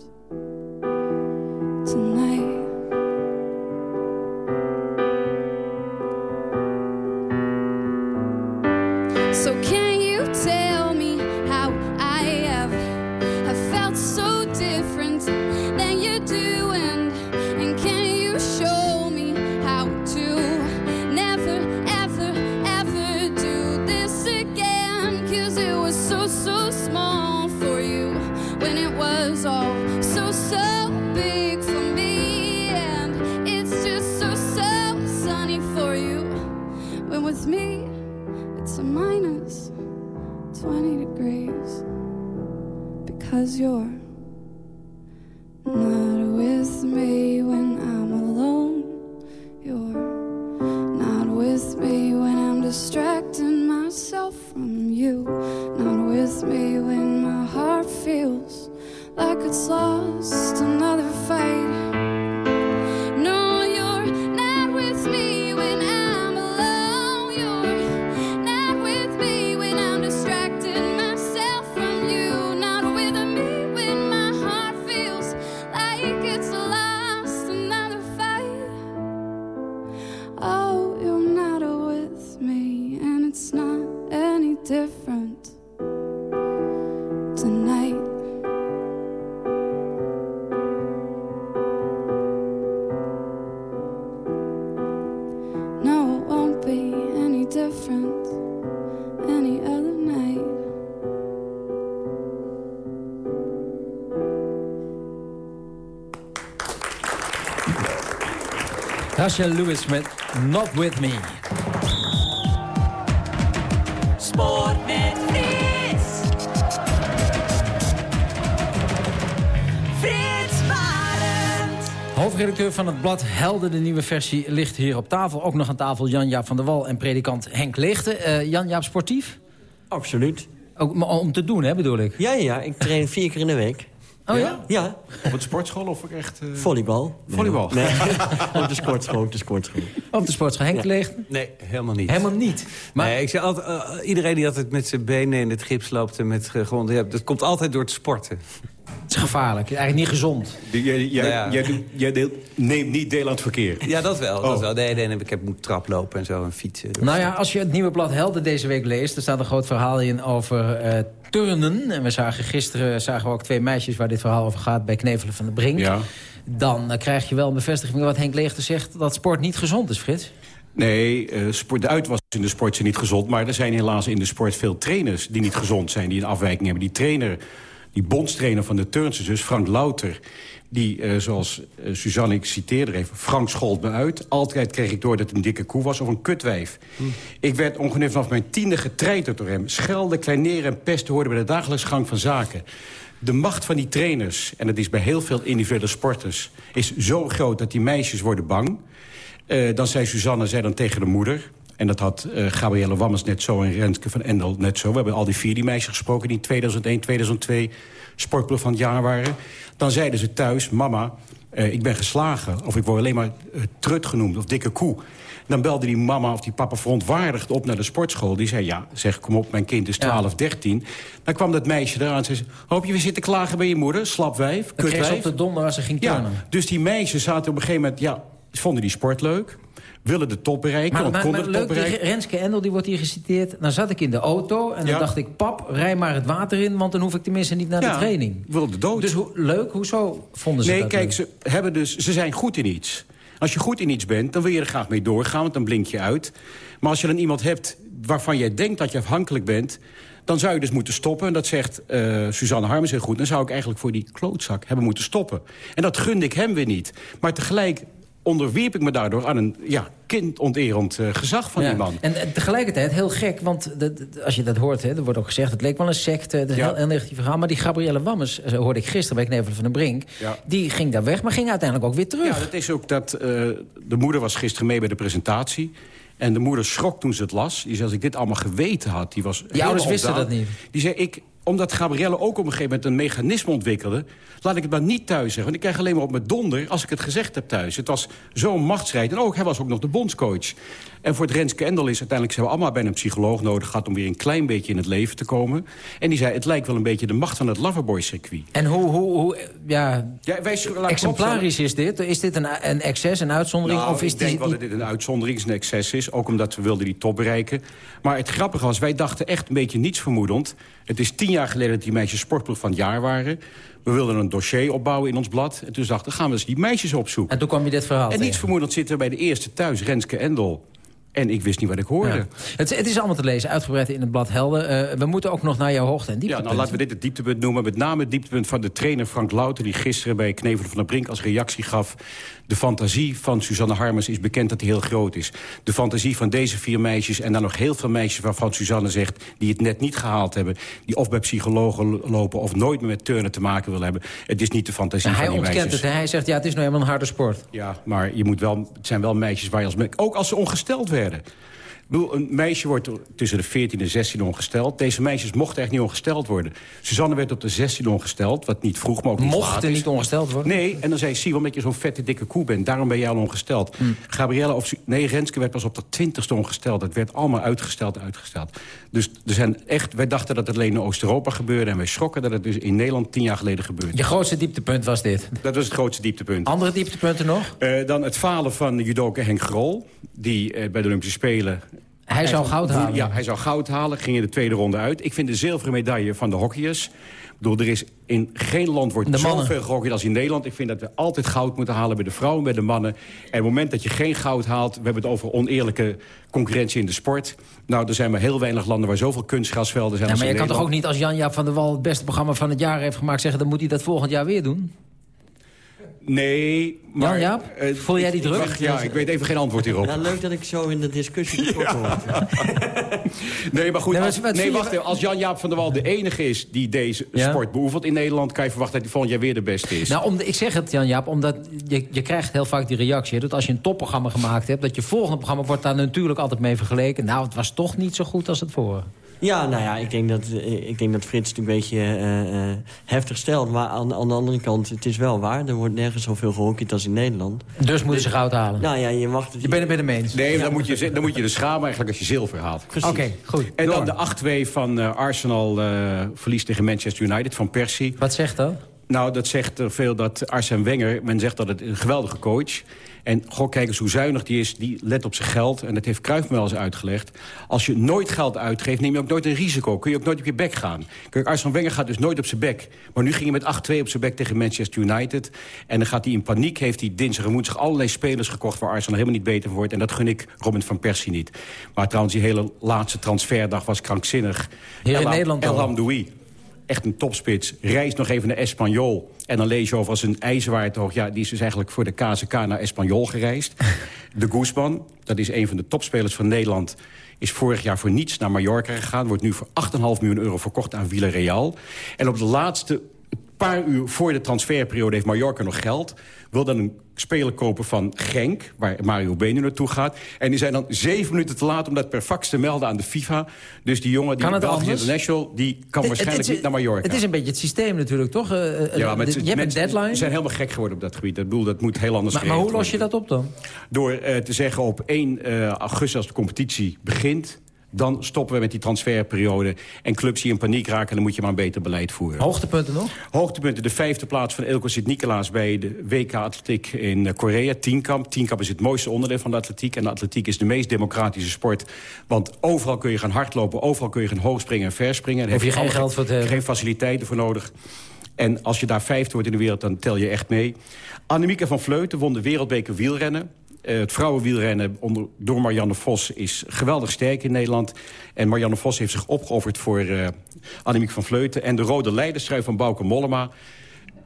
[SPEAKER 11] Rachel Lewis met Not With Me.
[SPEAKER 14] Sport met Frits. Frits Barend.
[SPEAKER 11] Hoofdredacteur van het blad Helden, de nieuwe versie, ligt hier op tafel. Ook nog aan tafel Jan-Jaap van der Wal en predikant Henk Leegte. Eh, Jan-Jaap sportief?
[SPEAKER 24] Absoluut.
[SPEAKER 11] Ook, maar om te doen, hè, bedoel ik?
[SPEAKER 24] Ja, ja, ik train vier keer in de week.
[SPEAKER 11] Oh ja?
[SPEAKER 24] Ja.
[SPEAKER 23] Op het sportschool of ook echt... eh,
[SPEAKER 24] Volleybal.
[SPEAKER 23] Volleybal?
[SPEAKER 24] Nee, op de sportschool, op de sportschool.
[SPEAKER 11] Op de sportschool. Henk
[SPEAKER 24] Ja.
[SPEAKER 25] Nee, helemaal niet.
[SPEAKER 11] Helemaal niet.
[SPEAKER 25] Maar nee, ik zeg altijd, eh, iedereen die altijd met zijn benen in het gips loopt... en met uh, gewoon, ja, dat komt altijd door het sporten.
[SPEAKER 11] Het is gevaarlijk. Eigenlijk niet gezond.
[SPEAKER 23] Jij, jij,
[SPEAKER 25] Nou ja.
[SPEAKER 23] jij, doet- jij deelt, neemt niet deel aan het verkeer.
[SPEAKER 25] Ja, dat wel. Dat
[SPEAKER 23] Oh.
[SPEAKER 25] wel. Nee, nee, nee, ik heb moet traplopen en zo en fietsen.
[SPEAKER 11] Nou ja, als je het nieuwe blad Helden deze week leest... er staat een groot verhaal in over eh, turnen. En we zagen gisteren zagen we ook twee meisjes waar dit verhaal over gaat... bij Knevelen van de Brink.
[SPEAKER 23] Ja.
[SPEAKER 11] Dan eh, krijg je wel een bevestiging van wat Henk Leegte zegt... dat sport niet gezond is, Frits.
[SPEAKER 23] Nee, eh, sport, de uitwas in de sport zijn niet gezond. Maar er zijn helaas in de sport veel trainers die niet gezond zijn. Die een afwijking hebben. Die trainer, die bondstrainer van de Turnse zus, Frank Louter... die, eh, zoals eh, Suzanne, ik citeerde er even... Frank schold me uit. Altijd kreeg ik door dat het een dikke koe was of een kutwijf. Ik werd ongeveer vanaf mijn tiende getreiterd door hem. Schelden, kleineren en pesten hoorden bij de dagelijks gang van zaken. De macht van die trainers, en dat is bij heel veel individuele sporters... is zo groot dat die meisjes worden bang... Eh, dan zei Suzanne zei dan tegen de moeder... en dat had eh, Gabrielle Wammers net zo en Renske van Endel net zo... we hebben al die vier die meisjes gesproken die in 2001, 2002 sportploeg van het jaar waren. Dan zeiden ze thuis, mama, eh, ik ben geslagen... of ik word alleen maar eh, trut genoemd of dikke koe. Dan belde die mama of die papa verontwaardigd op naar de sportschool. Die zei, ja, zeg, kom op, mijn kind is 12, 13. Dan kwam dat meisje eraan en zei... ze, hoop je weer zitten klagen bij je moeder, slapwijf,
[SPEAKER 11] Dan kreeg ze
[SPEAKER 23] kutwijf?
[SPEAKER 11] op de donder als ze ging
[SPEAKER 23] Ja,
[SPEAKER 11] turnen.
[SPEAKER 23] dus die meisjes zaten op een gegeven moment... ja, vonden die sport leuk, willen de top bereiken...
[SPEAKER 11] Maar, maar,
[SPEAKER 23] konden
[SPEAKER 11] maar
[SPEAKER 23] de top
[SPEAKER 11] leuk,
[SPEAKER 23] bereiken.
[SPEAKER 11] Renske Endel die wordt hier geciteerd. Dan zat ik in de auto en dan dacht ik... pap, rij maar het water in, want dan hoef ik tenminste niet naar
[SPEAKER 23] Ja,
[SPEAKER 11] de training.
[SPEAKER 23] wilde dood.
[SPEAKER 11] Dus leuk, hoezo vonden ze
[SPEAKER 23] Nee,
[SPEAKER 11] dat
[SPEAKER 23] kijk,
[SPEAKER 11] leuk?
[SPEAKER 23] ze, hebben dus, ze zijn goed in iets. Als je goed in iets bent, dan wil je er graag mee doorgaan... want dan blink je uit. Maar als je dan iemand hebt waarvan jij denkt dat je afhankelijk bent... dan zou je dus moeten stoppen. En dat zegt eh, Suzanne Harmens heel goed. Dan zou ik eigenlijk voor die klootzak hebben moeten stoppen. En dat gunde ik hem weer niet. Maar tegelijk onderwierp ik me daardoor aan een ja, kindonterend eh, gezag van
[SPEAKER 11] Ja.
[SPEAKER 23] die man.
[SPEAKER 11] En eh, tegelijkertijd heel gek, want de- de- als je dat hoort... Hè, er wordt ook gezegd, het leek wel een secte, het is een
[SPEAKER 23] Ja.
[SPEAKER 11] heel, heel negatief verhaal... maar die Gabrielle Wammes, eh, hoorde ik gisteren bij Knevel van den Brink...
[SPEAKER 23] Ja.
[SPEAKER 11] die ging daar weg, maar ging uiteindelijk ook weer terug.
[SPEAKER 23] Ja, dat is ook dat... de moeder was gisteren mee bij de presentatie. En de moeder schrok toen ze het las. Die zei, als ik dit allemaal geweten had... Die, was heel
[SPEAKER 11] ouders wisten dat niet.
[SPEAKER 23] Die zei, ik, omdat Gabrielle ook op een gegeven moment een mechanisme ontwikkelde... laat ik het maar niet thuis zeggen. Want ik krijg alleen maar op mijn donder als ik het gezegd heb thuis. Het was zo'n machtsstrijd. En ook, hij was ook nog de bondscoach. En voor het Renske Endel is uiteindelijk... ze hebben allemaal bijna een psycholoog nodig gehad... om weer een klein beetje in het leven te komen. En die zei, het lijkt wel een beetje de macht van het Loverboy-circuit.
[SPEAKER 11] En hoe, hoe, hoe ja,
[SPEAKER 23] Ja, wij,
[SPEAKER 11] exemplarisch is dit? Is dit een, een excess, een uitzondering?
[SPEAKER 23] Nou,
[SPEAKER 11] of is
[SPEAKER 23] ik denk
[SPEAKER 11] die,
[SPEAKER 23] wel dat dit een uitzondering is, een excess is. Ook omdat we wilden die top bereiken. Maar het grappige was, wij dachten echt een beetje niets vermoedend. Het is tien jaar geleden dat die meisjes sportploeg van het jaar waren. We wilden een dossier opbouwen in ons blad. En toen dachten we, gaan we eens die meisjes opzoeken.
[SPEAKER 11] En toen kwam je dit verhaal
[SPEAKER 23] En niets vermoedend zitten bij de eerste thuis, Renske Endel. En ik wist niet wat ik hoorde.
[SPEAKER 11] Ja. Het, het is allemaal te lezen, uitgebreid in het blad Helden. Eh, we moeten ook nog naar jouw hoogte en
[SPEAKER 23] Ja,
[SPEAKER 11] dieptepunten.
[SPEAKER 23] nou laten we dit het dieptepunt noemen. Met name het dieptepunt van de trainer Frank Louter... die gisteren bij Knevel van der Brink als reactie gaf... de fantasie van Suzanne Harmers is bekend dat die heel groot is. De fantasie van deze vier meisjes en dan nog heel veel meisjes... waarvan Suzanne zegt die het net niet gehaald hebben... die of bij psychologen lopen of nooit meer met turnen te maken willen hebben. Het is niet de fantasie
[SPEAKER 11] Nou, hij
[SPEAKER 23] van die
[SPEAKER 11] ontkent
[SPEAKER 23] meisjes.
[SPEAKER 11] het. hè. Hij zegt, ja, het is nou helemaal een harde sport.
[SPEAKER 23] Ja, maar je moet wel, het zijn wel meisjes waar je als... Ook als ze ongesteld werden. Ik bedoel, een meisje wordt tussen de 14 en 16 ongesteld. Deze meisjes mochten echt niet ongesteld worden. Suzanne werd op de 16 ongesteld, wat niet vroeg, maar ook niet
[SPEAKER 11] Mochten niet ongesteld worden?
[SPEAKER 23] Nee, en dan zei ze, zie omdat je zo'n vette dikke koe bent. Daarom ben jij al ongesteld.
[SPEAKER 11] Hm.
[SPEAKER 23] Gabriella, of, nee, Renske werd pas op de 20ste ongesteld. Het werd allemaal uitgesteld, uitgesteld. Dus er zijn echt, wij dachten dat het alleen in Oost-Europa gebeurde... en wij schrokken dat het dus in Nederland tien jaar geleden gebeurde.
[SPEAKER 11] Je grootste dieptepunt was dit.
[SPEAKER 23] Dat was het grootste dieptepunt.
[SPEAKER 11] Andere dieptepunten nog?
[SPEAKER 23] Eh, dan het falen van judoka Henk Grol... die eh, bij de Olympische Spelen...
[SPEAKER 11] Hij zou goud halen.
[SPEAKER 23] Ja, hij zou goud halen. Ging in de tweede ronde uit. Ik vind de zilveren medaille van de hockeyers... Bedoel, er is in geen land wordt zoveel gehockeyd als in Nederland. Ik vind dat we altijd goud moeten halen bij de vrouwen, bij de mannen. En op het moment dat je geen goud haalt... we hebben het over oneerlijke concurrentie in de sport. Nou, er zijn maar heel weinig landen waar zoveel kunstgrasvelden zijn
[SPEAKER 11] Ja, maar je kan toch ook niet als Jan-Jaap van der Wal... het beste programma van het jaar heeft gemaakt... zeggen, dan moet hij dat volgend jaar weer doen?
[SPEAKER 23] Nee, maar...
[SPEAKER 11] Jan-Jaap,
[SPEAKER 23] eh,
[SPEAKER 11] voel jij die druk?
[SPEAKER 23] wacht, ja, ik weet even geen antwoord hierop.
[SPEAKER 24] Ja, leuk dat ik zo in de discussie betrokken word.
[SPEAKER 23] Nee, maar goed,
[SPEAKER 11] Nee, maar
[SPEAKER 23] als, nee, wacht even. Als Jan-Jaap van der Wal de enige is die deze
[SPEAKER 11] Ja?
[SPEAKER 23] sport beoefent in Nederland... kan je verwachten dat hij volgend jaar weer de beste is.
[SPEAKER 11] Nou, om de- ik zeg het, Jan-Jaap, omdat je, je krijgt heel vaak die reactie... dat als je een topprogramma gemaakt hebt... dat je volgende programma wordt daar natuurlijk altijd mee vergeleken. Nou, het was toch niet zo goed als het vorige.
[SPEAKER 24] Ja, nou ja, ik denk dat, eh, ik denk dat Frits het een beetje eh, eh, heftig stelt. Maar aan, aan de andere kant, het is wel waar. Er wordt nergens zoveel gehockeyd als in Nederland.
[SPEAKER 11] Dus moeten ze goud halen.
[SPEAKER 24] Nou ja, je mag het...
[SPEAKER 11] Je bent het met hem eens.
[SPEAKER 23] Nee, dan, moet je, dan moet je de schamen eigenlijk als je zilver haalt.
[SPEAKER 11] Oké, goed.
[SPEAKER 23] En
[SPEAKER 11] door.
[SPEAKER 23] dan de 8-2 van eh, Arsenal eh verlies tegen Manchester United van Persie.
[SPEAKER 11] Wat zegt dat?
[SPEAKER 23] Nou, dat zegt er veel dat Arsène Wenger... men zegt dat het een geweldige coach... En goh, kijk eens hoe zuinig die is. Die let op zijn geld. En dat heeft Cruijff me wel eens uitgelegd. Als je nooit geld uitgeeft, neem je ook nooit een risico. Kun je ook nooit op je bek gaan. Kijk, Arsène Wenger gaat dus nooit op zijn bek. Maar nu ging hij met 8-2 op zijn bek tegen Manchester United. En dan gaat hij in paniek. Heeft hij dinsdag en woensdag allerlei spelers gekocht... waar Arsenal helemaal niet beter wordt. En dat gun ik Robin van Persie niet. Maar trouwens, die hele laatste transferdag was krankzinnig.
[SPEAKER 11] Hier in
[SPEAKER 23] El-
[SPEAKER 11] Nederland
[SPEAKER 23] El. Hamdoui echt een topspits. Reist nog even naar Espanyol. En dan lees je over als een ijzerwaard hoog. Ja, die is dus eigenlijk voor de KZK naar Espanyol gereisd. De Guzman, dat is een van de topspelers van Nederland... is vorig jaar voor niets naar Mallorca gegaan. Wordt nu voor 8,5 miljoen euro verkocht aan Villarreal. En op de laatste paar uur voor de transferperiode heeft Mallorca nog geld. Wil dan een speler kopen van Genk, waar Mario Benu naartoe gaat. En die zijn dan zeven minuten te laat om dat per fax te melden aan de FIFA. Dus die jongen, die
[SPEAKER 11] Kan het
[SPEAKER 23] Belgisch
[SPEAKER 11] anders?
[SPEAKER 23] International, die kan
[SPEAKER 11] Het-
[SPEAKER 23] waarschijnlijk
[SPEAKER 11] het is-
[SPEAKER 23] niet naar Mallorca.
[SPEAKER 11] Het is een beetje het systeem natuurlijk, toch? Eh, eh,
[SPEAKER 23] Ja, maar
[SPEAKER 11] de- je hebt een
[SPEAKER 23] mensen
[SPEAKER 11] deadline.
[SPEAKER 23] zijn helemaal gek geworden op dat gebied. Ik bedoel, dat moet heel anders
[SPEAKER 11] Maar, maar hoe los je dat op dan?
[SPEAKER 23] Door eh, te zeggen op 1 eh, augustus als de competitie begint... dan stoppen we met die transferperiode. En clubs die in paniek raken, dan moet je maar een beter beleid voeren.
[SPEAKER 11] Hoogtepunten nog?
[SPEAKER 23] Hoogtepunten, de vijfde plaats van Elko Sint-Nicolaas... bij de WK Atletiek in Korea, tienkamp. Tienkamp is het mooiste onderdeel van de atletiek. En de atletiek is de meest democratische sport. Want overal kun je gaan hardlopen, overal kun je gaan hoogspringen en verspringen. Daar
[SPEAKER 11] Hoef
[SPEAKER 23] heb
[SPEAKER 11] je geen
[SPEAKER 23] alle-
[SPEAKER 11] geld voor te hebben.
[SPEAKER 23] Geen faciliteiten voor nodig. En als je daar vijfde wordt in de wereld, dan tel je echt mee. Annemieke van Vleuten won de wereldbeker wielrennen. Eh, het vrouwenwielrennen onder, door Marianne Vos is geweldig sterk in Nederland. En Marianne Vos heeft zich opgeofferd voor eh Annemiek van Vleuten. En de rode leiderstrui van Bauke Mollema.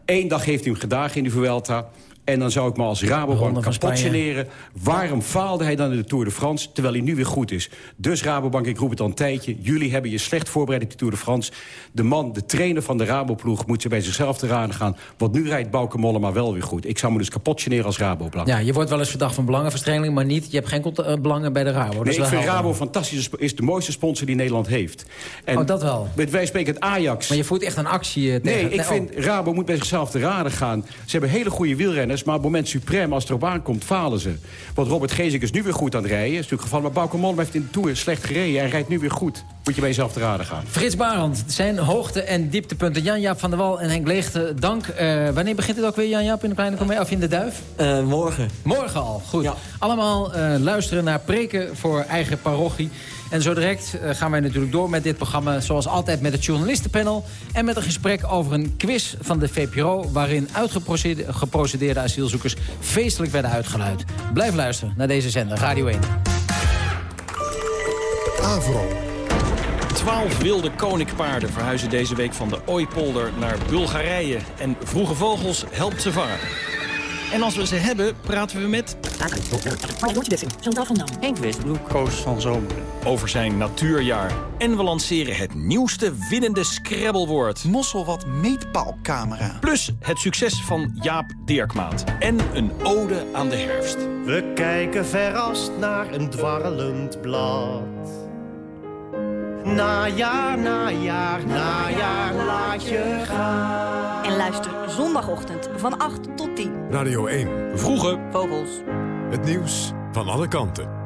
[SPEAKER 23] Eén dag heeft hij hem gedaagd in de Vuelta. En dan zou ik me als Rabobank kapot generen. Waarom faalde hij dan in de Tour de France, terwijl hij nu weer goed is? Dus Rabobank, ik roep het al een tijdje. Jullie hebben je slecht voorbereid op de Tour de France. De man, de trainer van de Raboploeg, moet ze bij zichzelf te raden gaan. Want nu rijdt Bauke Mollema wel weer goed. Ik zou me dus kapot generen als Rabobank.
[SPEAKER 11] Ja, je wordt wel eens verdacht van belangenverstrengeling, maar niet. Je hebt geen eh, belangen bij de Rabo.
[SPEAKER 23] Nee, ik vind. Rabo fantastisch. is de mooiste sponsor die Nederland heeft. En
[SPEAKER 11] Oh, dat wel.
[SPEAKER 23] Met wij spreken het Ajax.
[SPEAKER 11] Maar je voert echt een actie eh, tegen...
[SPEAKER 23] Nee, ik
[SPEAKER 11] oh.
[SPEAKER 23] vind Rabo moet bij zichzelf te raden gaan. Ze hebben hele goede wielrenners, maar op het moment suprem, als het erop aankomt, falen ze. Want Robert Geesink is nu weer goed aan het rijden. Is natuurlijk gevallen, maar Bauke Mollema heeft in de Tour slecht gereden. en rijdt nu weer goed. Moet je bij jezelf te raden gaan.
[SPEAKER 11] Frits Barend, zijn hoogte- en dieptepunten. Jan-Jaap van der Wal en Henk Leegte, dank. Eh, wanneer begint het ook weer, Jan-Jaap, in de Kleine Comedie? Of in de Duif?
[SPEAKER 24] Eh, morgen.
[SPEAKER 11] Morgen al, goed. Allemaal eh, luisteren naar preken voor eigen parochie. En zo direct eh, gaan wij natuurlijk door met dit programma... zoals altijd met het journalistenpanel... en met een gesprek over een quiz van de VPRO... waarin uitgeprocedeerde geprocedeerde asielzoekers feestelijk werden uitgeluid. Blijf luisteren naar deze zender, Radio 1.
[SPEAKER 28] Avro. Twaalf wilde koninkpaarden verhuizen deze week van de Ooipolder naar Bulgarije. En Vroege Vogels helpt ze vangen. En als we ze hebben, praten we met...
[SPEAKER 29] Chantal van Dam.
[SPEAKER 30] Henk Westbroek. Koos van Zomeren.
[SPEAKER 28] over zijn natuurjaar. En we lanceren het nieuwste winnende Scrabblewoord.
[SPEAKER 31] Mosselwat meetpaalcamera.
[SPEAKER 28] Plus het succes van Jaap Dirkmaat. En een ode aan de herfst.
[SPEAKER 13] We kijken verrast naar een dwarrelend blad. Najaar, najaar, najaar, laat je gaan.
[SPEAKER 32] En luister zondagochtend van 8 tot 10.
[SPEAKER 1] Radio 1.
[SPEAKER 28] Vroege
[SPEAKER 32] Vogels.
[SPEAKER 1] Het nieuws van alle kanten.